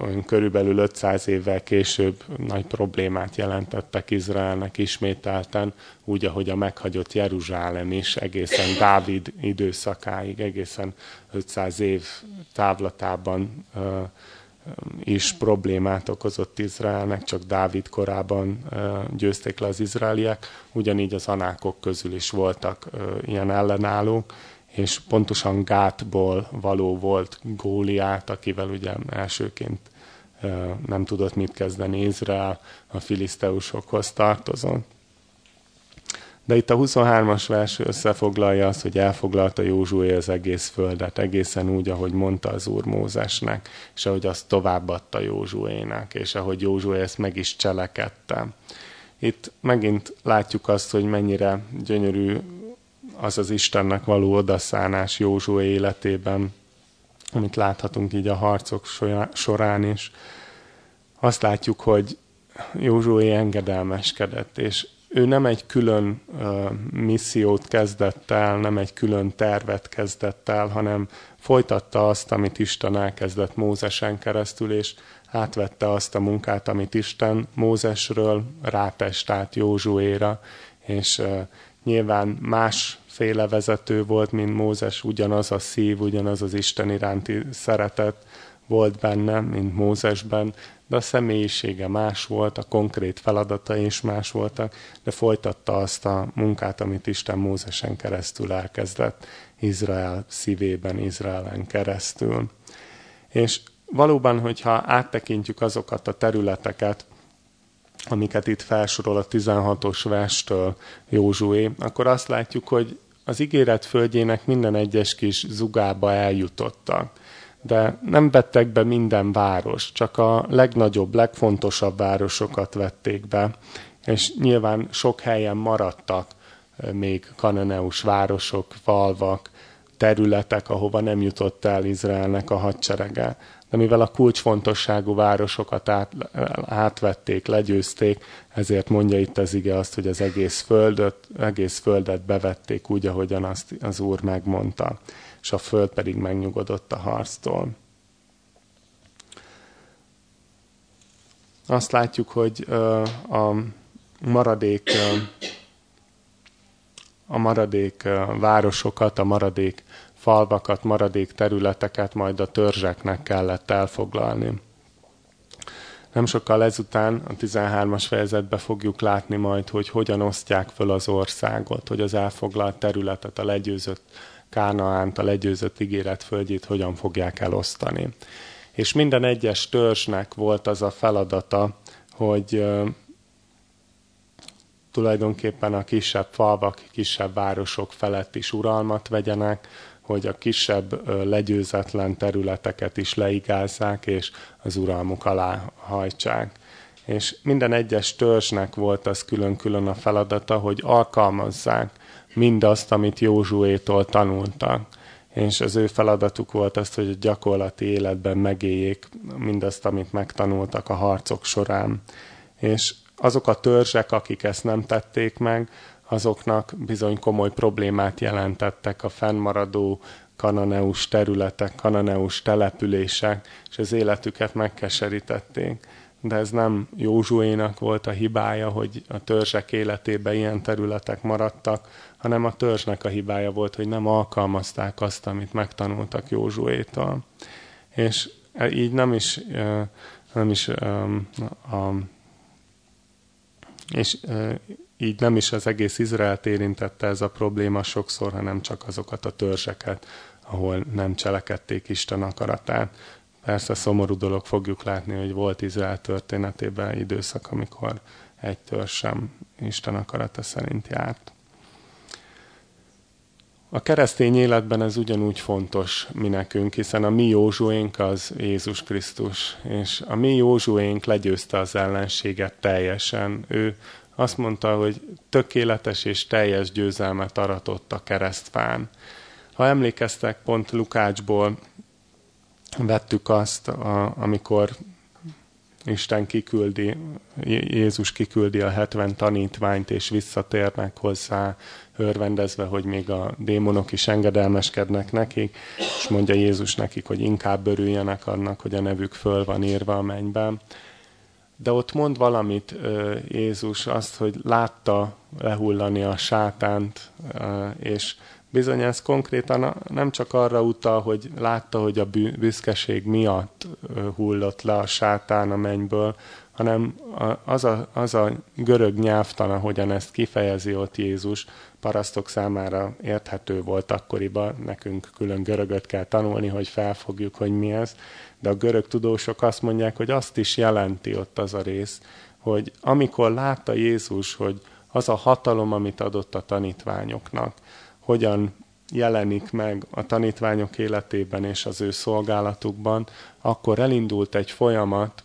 olyan körülbelül 500 évvel később nagy problémát jelentettek Izraelnek ismételten, úgy, ahogy a meghagyott Jeruzsálem is egészen Dávid időszakáig, egészen 500 év távlatában is problémát okozott Izraelnek, csak Dávid korában győzték le az izraeliek, ugyanígy az anákok közül is voltak ilyen ellenállók, és pontosan Gátból való volt Góliát, akivel ugye elsőként nem tudott mit kezdeni Izrael, a filiszteusokhoz tartozott. De itt a 23-as vers összefoglalja azt, hogy elfoglalta Józsué az egész földet, egészen úgy, ahogy mondta az Úr Mózesnek, és ahogy azt továbbadta Józsuének, és ahogy Józsué ezt meg is cselekedte. Itt megint látjuk azt, hogy mennyire gyönyörű az az Istennek való odaszánás Józsué életében, amit láthatunk így a harcok során is. Azt látjuk, hogy Józsué engedelmeskedett, és ő nem egy külön uh, missziót kezdett el, nem egy külön tervet kezdett el, hanem folytatta azt, amit Isten elkezdett Mózesen keresztül, és átvette azt a munkát, amit Isten Mózesről rátest át Józsuéra, és uh, nyilván más féle vezető volt, mint Mózes, ugyanaz a szív, ugyanaz az Isten iránti szeretet volt benne, mint Mózesben, de a személyisége más volt, a konkrét feladatai is más voltak, de folytatta azt a munkát, amit Isten Mózesen keresztül elkezdett, Izrael szívében, Izraelen keresztül. És valóban, hogyha áttekintjük azokat a területeket, amiket itt felsorol a 16-os verstől Józsué, akkor azt látjuk, hogy az ígéret földjének minden egyes kis zugába eljutottak. De nem vettek be minden város, csak a legnagyobb, legfontosabb városokat vették be, és nyilván sok helyen maradtak még kananeus városok, falvak, területek, ahova nem jutott el Izraelnek a hadserege. De mivel a kulcsfontosságú városokat át, átvették, legyőzték, ezért mondja itt az ige azt, hogy az egész földet, egész földet bevették úgy, ahogyan azt az Úr megmondta, és a föld pedig megnyugodott a harctól. Azt látjuk, hogy a maradék a maradék városokat, a maradék falvakat, maradék területeket majd a törzseknek kellett elfoglalni. Nem sokkal ezután a 13-as fejezetben fogjuk látni majd, hogy hogyan osztják föl az országot, hogy az elfoglalt területet, a legyőzött Kánaánt, a legyőzött ígéretföldjét hogyan fogják elosztani. És minden egyes törzsnek volt az a feladata, hogy tulajdonképpen a kisebb falvak, kisebb városok felett is uralmat vegyenek, hogy a kisebb legyőzetlen területeket is leigázzák, és az uralmuk alá hajtsák. És minden egyes törzsnek volt az külön-külön a feladata, hogy alkalmazzák mindazt, amit Józsuétól tanultak. És az ő feladatuk volt az, hogy a gyakorlati életben megéljék mindazt, amit megtanultak a harcok során. És azok a törzsek, akik ezt nem tették meg, azoknak bizony komoly problémát jelentettek a fennmaradó kananeus területek, kananeus települések, és az életüket megkeserítették. De ez nem Józsuénak volt a hibája, hogy a törzsek életében ilyen területek maradtak, hanem a törzsnek a hibája volt, hogy nem alkalmazták azt, amit megtanultak Józsuétól. És így nem is, nem is a és így nem is az egész Izraelt érintette ez a probléma sokszor, hanem csak azokat a törzseket, ahol nem cselekedték Isten akaratát. Persze szomorú dolog fogjuk látni, hogy volt Izrael történetében időszak, amikor egy törzs sem Isten akarata szerint járt. A keresztény életben ez ugyanúgy fontos mi nekünk, hiszen a mi Józsuénk az Jézus Krisztus, és a mi Józsuénk legyőzte az ellenséget teljesen. Ő azt mondta, hogy tökéletes és teljes győzelmet aratott a keresztfán. Ha emlékeztek, pont Lukácsból vettük azt, a, amikor Isten kiküldi, Jézus kiküldi a 70 tanítványt, és visszatérnek hozzá, örvendezve, hogy még a démonok is engedelmeskednek nekik, és mondja Jézus nekik, hogy inkább örüljenek annak, hogy a nevük föl van írva a mennyben. De ott mond valamit Jézus, azt, hogy látta lehullani a sátánt, és Bizony ez konkrétan nem csak arra utal, hogy látta, hogy a büszkeség miatt hullott le a sátán a mennyből, hanem az a, az a görög nyelvtan, ahogyan ezt kifejezi ott Jézus, parasztok számára érthető volt akkoriban, nekünk külön görögöt kell tanulni, hogy felfogjuk, hogy mi ez, de a görög tudósok azt mondják, hogy azt is jelenti ott az a rész, hogy amikor látta Jézus, hogy az a hatalom, amit adott a tanítványoknak, hogyan jelenik meg a tanítványok életében és az ő szolgálatukban, akkor elindult egy folyamat,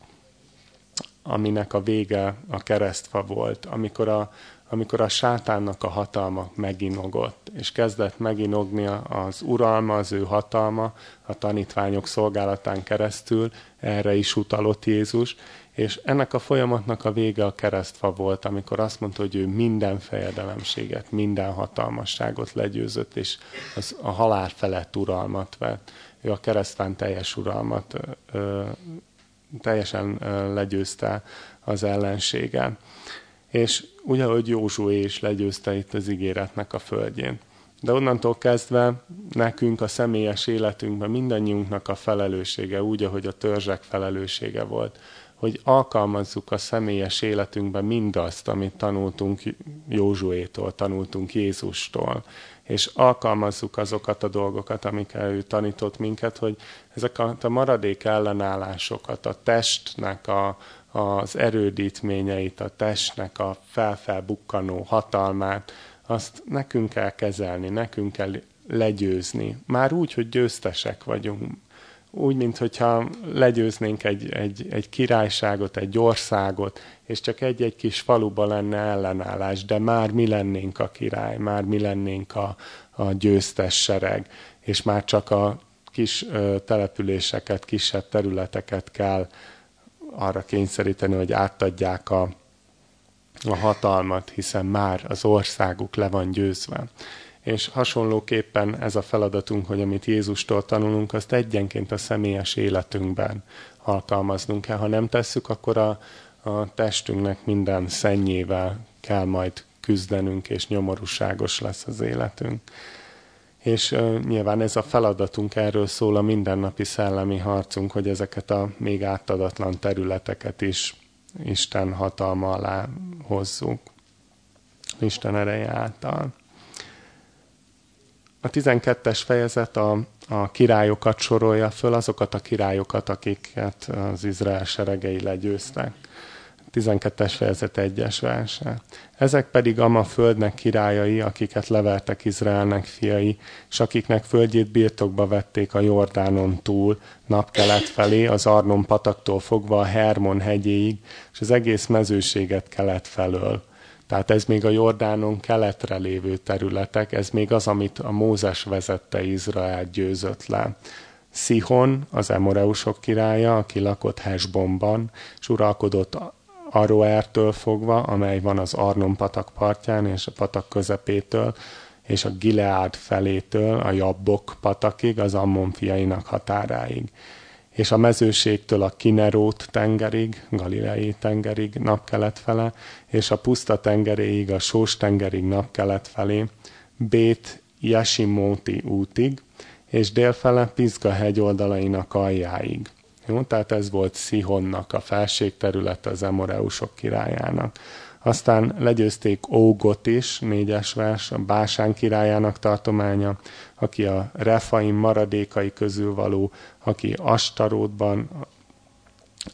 aminek a vége a keresztfa volt, amikor a, amikor a sátánnak a hatalma meginogott, és kezdett meginogni az uralma, az ő hatalma a tanítványok szolgálatán keresztül, erre is utalott Jézus, és ennek a folyamatnak a vége a keresztfa volt, amikor azt mondta, hogy ő minden fejedelemséget, minden hatalmasságot legyőzött, és az a halál felett uralmat vett. Ő a keresztfán teljes uralmat ö, teljesen ö, legyőzte az ellenségen. És úgy, ahogy Józsué is legyőzte itt az ígéretnek a földjén. De onnantól kezdve nekünk a személyes életünkben mindannyiunknak a felelőssége úgy, ahogy a törzsek felelőssége volt hogy alkalmazzuk a személyes életünkben mindazt, amit tanultunk Józsuétól, tanultunk Jézustól, és alkalmazzuk azokat a dolgokat, amikkel ő tanított minket, hogy ezeket a maradék ellenállásokat, a testnek a, az erődítményeit, a testnek a felfelbukkanó hatalmát, azt nekünk kell kezelni, nekünk kell legyőzni. Már úgy, hogy győztesek vagyunk, úgy, mintha legyőznénk egy, egy, egy királyságot, egy országot, és csak egy-egy kis faluba lenne ellenállás, de már mi lennénk a király, már mi lennénk a, a győztes sereg, és már csak a kis ö, településeket, kisebb területeket kell arra kényszeríteni, hogy átadják a, a hatalmat, hiszen már az országuk le van győzve. És hasonlóképpen ez a feladatunk, hogy amit Jézustól tanulunk, azt egyenként a személyes életünkben alkalmaznunk kell. Ha nem tesszük, akkor a, a testünknek minden szennyével kell majd küzdenünk, és nyomorúságos lesz az életünk. És uh, nyilván ez a feladatunk, erről szól a mindennapi szellemi harcunk, hogy ezeket a még átadatlan területeket is Isten hatalma alá hozzuk. Isten ereje által. A 12-es fejezet a, a királyokat sorolja föl, azokat a királyokat, akiket az Izrael seregei legyőztek. 12-es fejezet 1-es verse. Ezek pedig Ama földnek királyai, akiket levertek Izraelnek fiai, és akiknek földjét birtokba vették a Jordánon túl, napkelet felé, az Arnon pataktól fogva a Hermon hegyéig, és az egész mezőséget kelet felől tehát ez még a Jordánon keletre lévő területek, ez még az, amit a Mózes vezette Izrael győzött le. Szihon, az Emoreusok királya, aki lakott Hesbomban, és uralkodott Aroertől fogva, amely van az Arnon patak partján és a patak közepétől, és a Gileád felétől a Jabbok patakig, az Ammon fiainak határáig és a mezőségtől a Kinerót tengerig, Galileai tengerig napkelet fele, és a puszta tengeréig, a Sós tengerig napkelet felé, Bét Jesimóti útig, és délfele Pizga hegy oldalainak aljáig. Jó, tehát ez volt Szihonnak a felségterület az Emoreusok királyának. Aztán legyőzték Ógot is, négyes vers, a Básán királyának tartománya, aki a Refaim maradékai közül való, aki Astarótban,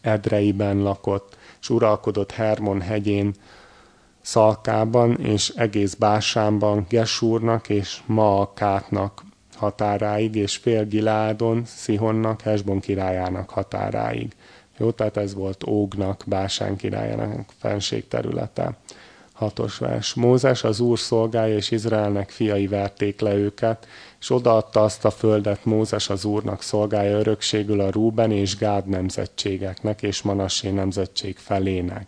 Edreiben lakott, és uralkodott Hermon hegyén, Szalkában és egész Básánban, Gesúrnak és Maakátnak határáig, és fél Giládon, Szihonnak, Hesbon királyának határáig. Jó, tehát ez volt Ógnak, Básán királyának fenség területe. Hatos vers. Mózes az úr szolgája és Izraelnek fiai verték le őket, és odaadta azt a földet Mózes az úrnak szolgája örökségül a Rúben és Gád nemzetségeknek és Manassé nemzetség felének.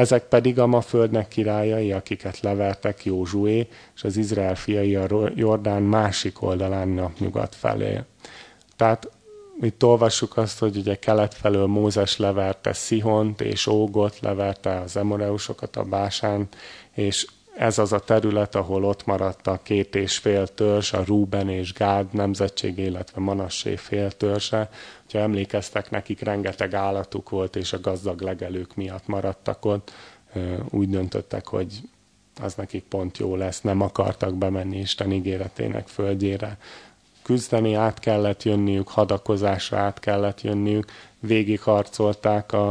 Ezek pedig a ma földnek királyai, akiket levertek Józsué, és az Izrael fiai a Jordán másik oldalán napnyugat felé. Tehát itt olvassuk azt, hogy ugye kelet felől Mózes leverte Szihont és Ógot, leverte az Emoreusokat a Básán, és ez az a terület, ahol ott maradt a két és fél törzs, a Rúben és Gád nemzetség, illetve Manassé fél törzse. Ha emlékeztek, nekik rengeteg állatuk volt, és a gazdag legelők miatt maradtak ott. Úgy döntöttek, hogy az nekik pont jó lesz, nem akartak bemenni Isten ígéretének földjére, küzdeni, át kellett jönniük, hadakozásra át kellett jönniük, végigharcolták a,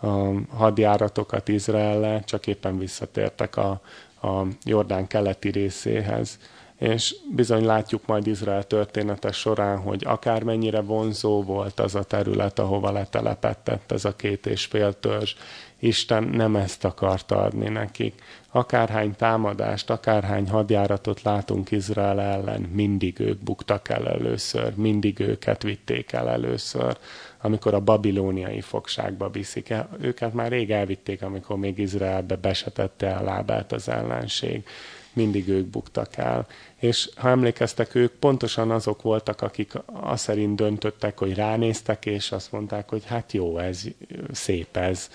a hadjáratokat Izraellel, csak éppen visszatértek a, a Jordán keleti részéhez. És bizony látjuk majd Izrael története során, hogy akármennyire vonzó volt az a terület, ahova letelepedett ez a két és fél törzs, Isten nem ezt akarta adni nekik. Akárhány támadást, akárhány hadjáratot látunk Izrael ellen, mindig ők buktak el először, mindig őket vitték el először. Amikor a babilóniai fogságba viszik el, őket már rég elvitték, amikor még Izraelbe besetette a lábát az ellenség mindig ők buktak el. És ha emlékeztek, ők pontosan azok voltak, akik azt szerint döntöttek, hogy ránéztek, és azt mondták, hogy hát jó, ez szép ez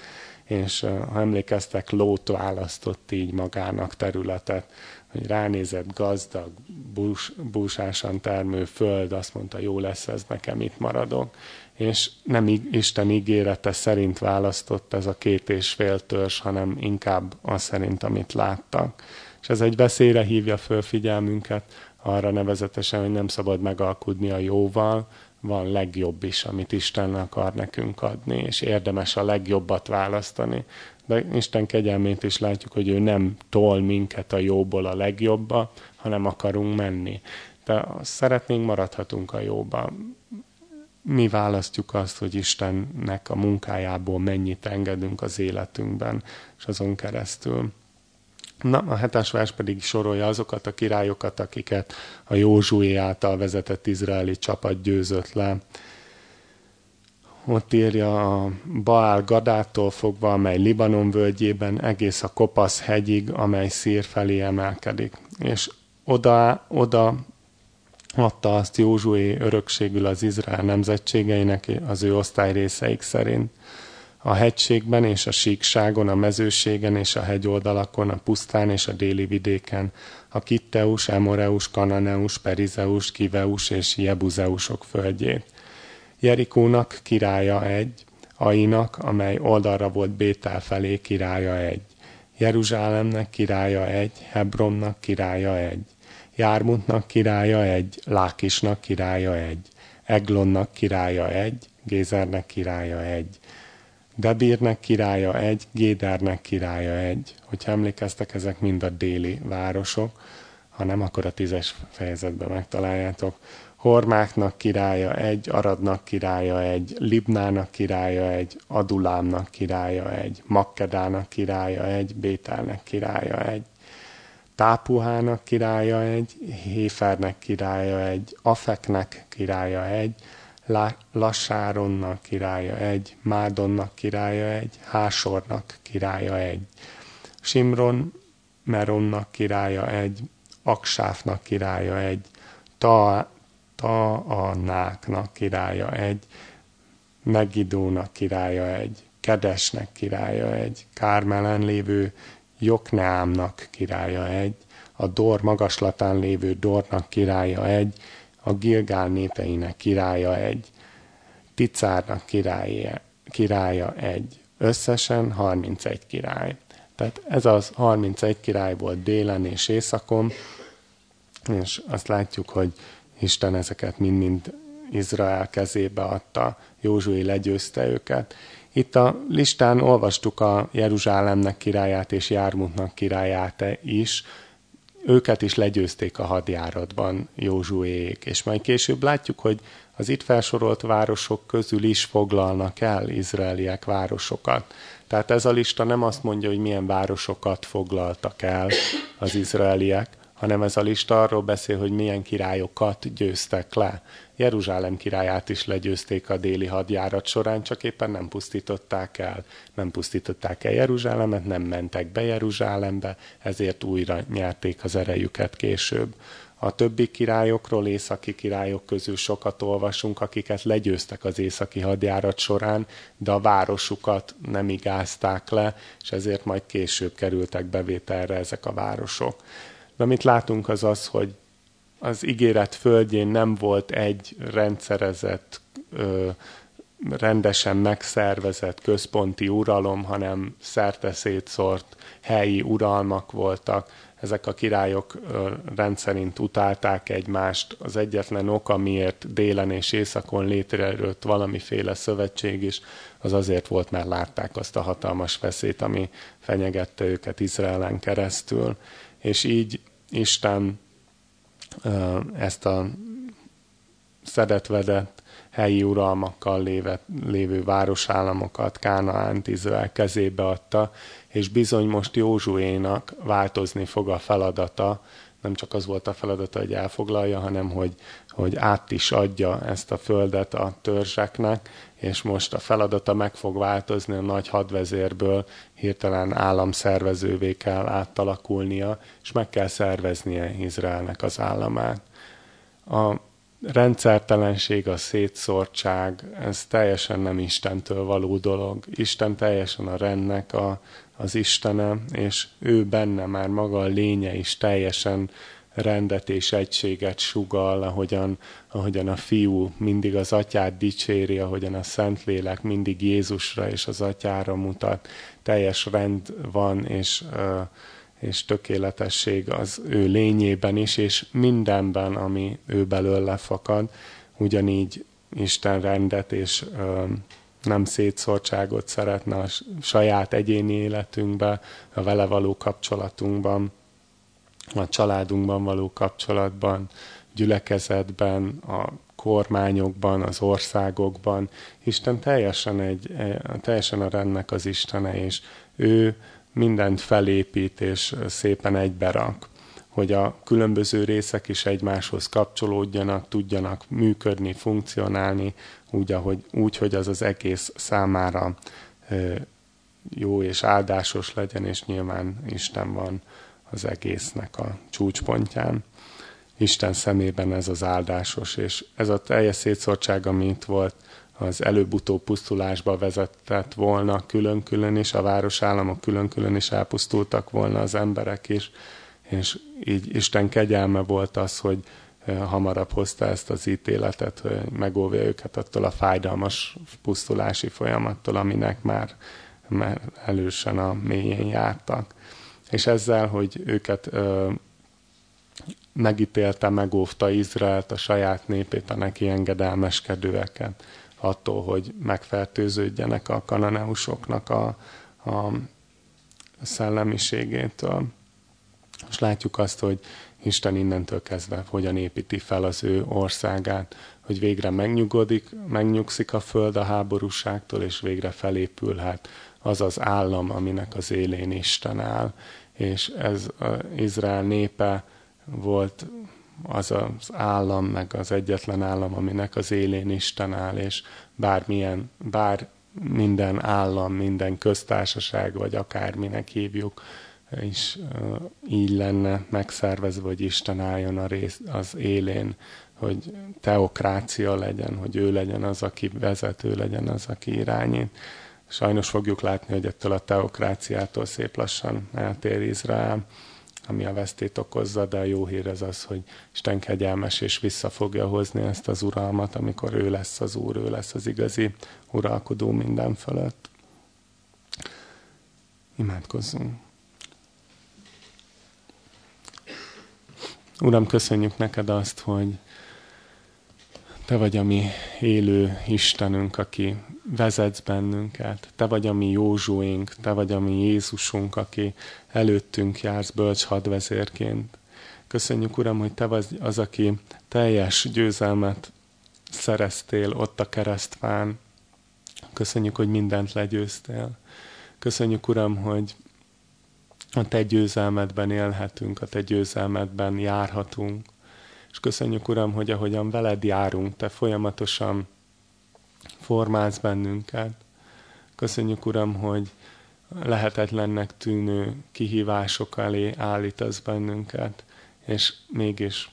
és ha emlékeztek, Lót választott így magának területet, hogy ránézett gazdag, bús, búsásan termő föld, azt mondta, jó lesz ez nekem, itt maradok. És nem Isten ígérete szerint választott ez a két és fél törzs, hanem inkább az szerint, amit láttak. És ez egy veszélyre hívja föl figyelmünket, arra nevezetesen, hogy nem szabad megalkudni a jóval, van legjobb is, amit Isten akar nekünk adni, és érdemes a legjobbat választani. De Isten kegyelmét is látjuk, hogy ő nem tol minket a jóból a legjobba, hanem akarunk menni. De szeretnénk, maradhatunk a jóba. mi választjuk azt, hogy Istennek a munkájából mennyit engedünk az életünkben, és azon keresztül. Na, a hetes vers pedig sorolja azokat a királyokat, akiket a Józsué által vezetett izraeli csapat győzött le. Ott írja a Baál Gadától fogva, amely Libanon völgyében egész a Kopasz hegyig, amely szír felé emelkedik. És oda, oda adta azt Józsué örökségül az Izrael nemzetségeinek az ő osztályrészeik szerint. A hegységben és a síkságon, a mezőségen és a hegyoldalakon, a pusztán és a déli vidéken, a Kitteus, Emoreus, Kananeus, Perizeus, Kiveus és Jebuzeusok földjét. Jerikónak királya egy, Ainak, amely oldalra volt Bétel felé királya egy. Jeruzsálemnek királya egy, Hebronnak királya egy. Jármuntnak királya egy, Lákisnak királya egy, Eglonnak királya egy, Gézernek királya egy, Debírnek királya egy, Gédernek királya egy. Hogyha emlékeztek, ezek mind a déli városok, ha nem, akkor a tízes fejezetben megtaláljátok. Hormáknak királya egy, Aradnak királya egy, Libnának királya egy, Adulámnak királya egy, Makkedának királya egy, Bételnek királya egy. Tápuhának királya egy, Héfernek királya egy, Afeknek királya egy, Lassáronnak királya egy, Mádonnak királya egy, Hásornak királya egy, Simron Meronnak királya egy, Aksáfnak királya egy, Ta, Taanáknak királya egy, Megidónak királya egy, Kedesnek királya egy, Kármelen lévő Jokneámnak királya egy, a Dor magaslatán lévő Dornak királya egy, a Gilgál népeinek királya egy, Ticárnak királya, királya egy, összesen 31 király. Tehát ez az 31 király volt délen és északon, és azt látjuk, hogy Isten ezeket mind-mind Izrael kezébe adta, Józsué legyőzte őket, itt a listán olvastuk a Jeruzsálemnek királyát és Jármuntnak királyát is, őket is legyőzték a hadjáratban Józsuék, és majd később látjuk, hogy az itt felsorolt városok közül is foglalnak el izraeliek városokat. Tehát ez a lista nem azt mondja, hogy milyen városokat foglaltak el az izraeliek, hanem ez a lista arról beszél, hogy milyen királyokat győztek le. Jeruzsálem királyát is legyőzték a déli hadjárat során, csak éppen nem pusztították el. Nem pusztították el Jeruzsálemet, nem mentek be Jeruzsálembe, ezért újra nyerték az erejüket később. A többi királyokról, északi királyok közül sokat olvasunk, akiket legyőztek az északi hadjárat során, de a városukat nem igázták le, és ezért majd később kerültek bevételre ezek a városok. De amit látunk az az, hogy az ígéret földjén nem volt egy rendszerezett, ö, rendesen megszervezett központi uralom, hanem szerte szétszórt helyi uralmak voltak. Ezek a királyok ö, rendszerint utálták egymást. Az egyetlen ok, amiért délen és északon létrejött valamiféle szövetség is, az azért volt, mert látták azt a hatalmas veszélyt, ami fenyegette őket Izraelen keresztül. És így Isten ezt a szedetvedett helyi uralmakkal léve, lévő városállamokat Kánaánt Izrael kezébe adta, és bizony most Józsuénak változni fog a feladata, nem csak az volt a feladata, hogy elfoglalja, hanem hogy, hogy át is adja ezt a földet a törzseknek, és most a feladata meg fog változni a nagy hadvezérből, hirtelen államszervezővé kell átalakulnia, és meg kell szerveznie Izraelnek az államát. A rendszertelenség, a szétszórtság, ez teljesen nem Istentől való dolog. Isten teljesen a rendnek a, az Istene, és ő benne már maga a lénye is teljesen rendet és egységet sugal, ahogyan, ahogyan a fiú mindig az atyát dicséri, ahogyan a Szentlélek mindig Jézusra és az atyára mutat. Teljes rend van, és, és tökéletesség az ő lényében is, és mindenben, ami ő belőle fakad, ugyanígy Isten rendet és nem szétszórtságot szeretne a saját egyéni életünkbe, a vele való kapcsolatunkban a családunkban való kapcsolatban, gyülekezetben, a kormányokban, az országokban. Isten teljesen, egy, teljesen a rendnek az Istene, és ő mindent felépít, és szépen egyberak hogy a különböző részek is egymáshoz kapcsolódjanak, tudjanak működni, funkcionálni, úgy, ahogy, úgy hogy az az egész számára jó és áldásos legyen, és nyilván Isten van az egésznek a csúcspontján. Isten szemében ez az áldásos, és ez a teljes szétszórtság, ami itt volt, az előbb-utóbb pusztulásba vezetett volna külön-külön is, a városállamok külön-külön is elpusztultak volna az emberek is, és így Isten kegyelme volt az, hogy hamarabb hozta ezt az ítéletet, hogy megóvja őket attól a fájdalmas pusztulási folyamattól, aminek már, már elősen a mélyén jártak. És ezzel, hogy őket ö, megítélte, megóvta Izraelt, a saját népét, a neki engedelmeskedőeket, attól, hogy megfertőződjenek a kananeusoknak a, a szellemiségétől. És látjuk azt, hogy Isten innentől kezdve hogyan építi fel az ő országát, hogy végre megnyugodik, megnyugszik a föld a háborúságtól, és végre felépülhet az az állam, aminek az élén Isten áll. És ez az Izrael népe volt az az állam, meg az egyetlen állam, aminek az élén Isten áll, és bármilyen, bár minden állam, minden köztársaság, vagy akárminek hívjuk, is így lenne megszervezve, hogy Isten álljon a rész, az élén, hogy teokrácia legyen, hogy ő legyen az, aki vezető, legyen az, aki irányít. Sajnos fogjuk látni, hogy ettől a teokráciától szép lassan eltér Izrael, ami a vesztét okozza, de a jó hír az az, hogy Isten kegyelmes és vissza fogja hozni ezt az uralmat, amikor ő lesz az úr, ő lesz az igazi uralkodó minden fölött. Imádkozzunk! Uram, köszönjük neked azt, hogy te vagy a mi élő Istenünk, aki vezetsz bennünket. Te vagy a mi Józsuénk, te vagy a mi Jézusunk, aki előttünk jársz bölcs hadvezérként. Köszönjük, Uram, hogy te vagy az, aki teljes győzelmet szereztél ott a keresztfán. Köszönjük, hogy mindent legyőztél. Köszönjük, Uram, hogy a Te győzelmedben élhetünk, a Te győzelmedben járhatunk. És köszönjük, Uram, hogy ahogyan veled járunk, Te folyamatosan formálsz bennünket. Köszönjük, Uram, hogy lehetetlennek tűnő kihívások elé állítasz bennünket, és mégis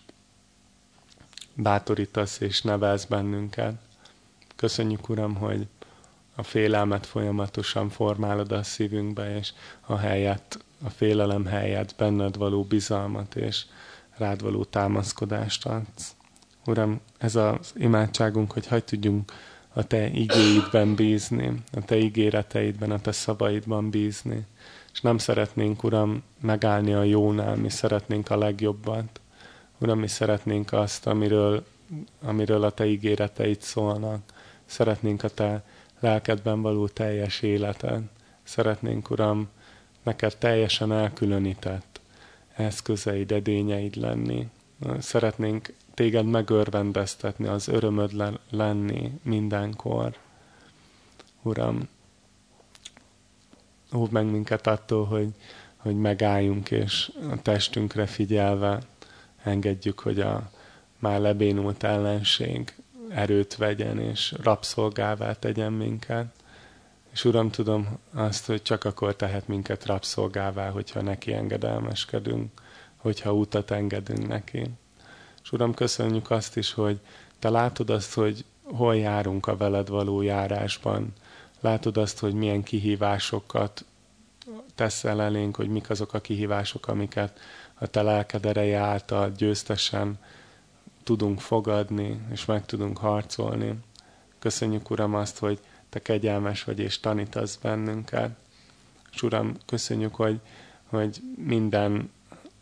bátorítasz és nevelsz bennünket. Köszönjük, Uram, hogy a félelmet folyamatosan formálod a szívünkbe, és a helyet a félelem helyett benned való bizalmat és rád való támaszkodást adsz. Uram, ez az imádságunk, hogy hagy tudjunk a Te igéidben bízni, a Te ígéreteidben, a Te szavaidban bízni. És nem szeretnénk, Uram, megállni a jónál, mi szeretnénk a legjobbat. Uram, mi szeretnénk azt, amiről, amiről a Te ígéreteid szólnak. Szeretnénk a Te lelkedben való teljes életet. Szeretnénk, Uram, neked teljesen elkülönített eszközeid, edényeid lenni. Szeretnénk téged megörvendeztetni, az örömöd lenni mindenkor. Uram, óv meg minket attól, hogy, hogy megálljunk, és a testünkre figyelve engedjük, hogy a már lebénult ellenség erőt vegyen, és rabszolgává tegyen minket. És Uram, tudom azt, hogy csak akkor tehet minket rabszolgává, hogyha neki engedelmeskedünk, hogyha utat engedünk neki. És Uram, köszönjük azt is, hogy Te látod azt, hogy hol járunk a veled való járásban. Látod azt, hogy milyen kihívásokat teszel elénk, hogy mik azok a kihívások, amiket a Te lelked ereje által győztesen tudunk fogadni, és meg tudunk harcolni. Köszönjük, Uram, azt, hogy te kegyelmes vagy, és tanítasz bennünket. És Uram, köszönjük, hogy, hogy minden,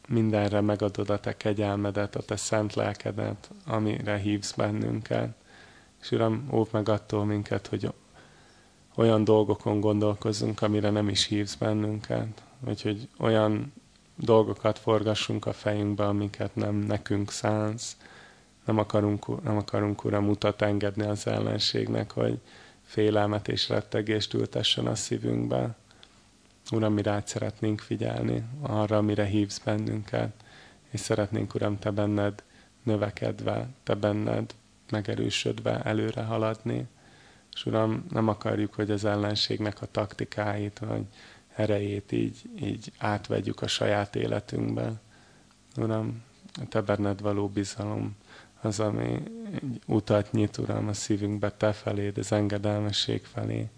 mindenre megadod a te kegyelmedet, a te szent lelkedet, amire hívsz bennünket. És Uram, óv meg attól minket, hogy olyan dolgokon gondolkozzunk, amire nem is hívsz bennünket, vagy hogy olyan dolgokat forgassunk a fejünkbe, amiket nem nekünk szánsz, Nem akarunk, nem akarunk, Uram, mutat engedni az ellenségnek, hogy félelmet és rettegést ültessen a szívünkbe. Uram, mi rád szeretnénk figyelni, arra, amire hívsz bennünket, és szeretnénk, Uram, Te benned növekedve, Te benned megerősödve előre haladni. És Uram, nem akarjuk, hogy az ellenségnek a taktikáit, vagy erejét így, így átvegyük a saját életünkbe. Uram, a Te benned való bizalom az, ami egy utat nyit, Uram, a szívünkbe Te felé, az engedelmesség felé.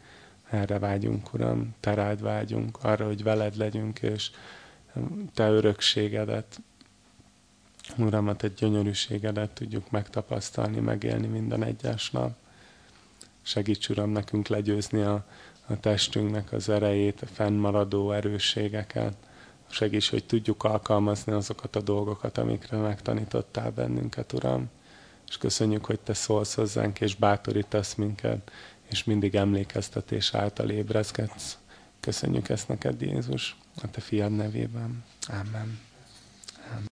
Erre vágyunk, Uram, Te rád vágyunk, arra, hogy veled legyünk, és Te örökségedet, Uram, a Te gyönyörűségedet tudjuk megtapasztalni, megélni minden egyes nap. Segíts, Uram, nekünk legyőzni a, a testünknek az erejét, a fennmaradó erősségeket. Segíts, hogy tudjuk alkalmazni azokat a dolgokat, amikre megtanítottál bennünket, Uram. És köszönjük, hogy Te szólsz hozzánk, és bátorítasz minket, és mindig emlékeztetés által ébrezgetsz. Köszönjük ezt neked, Jézus, a Te fiad nevében. Amen.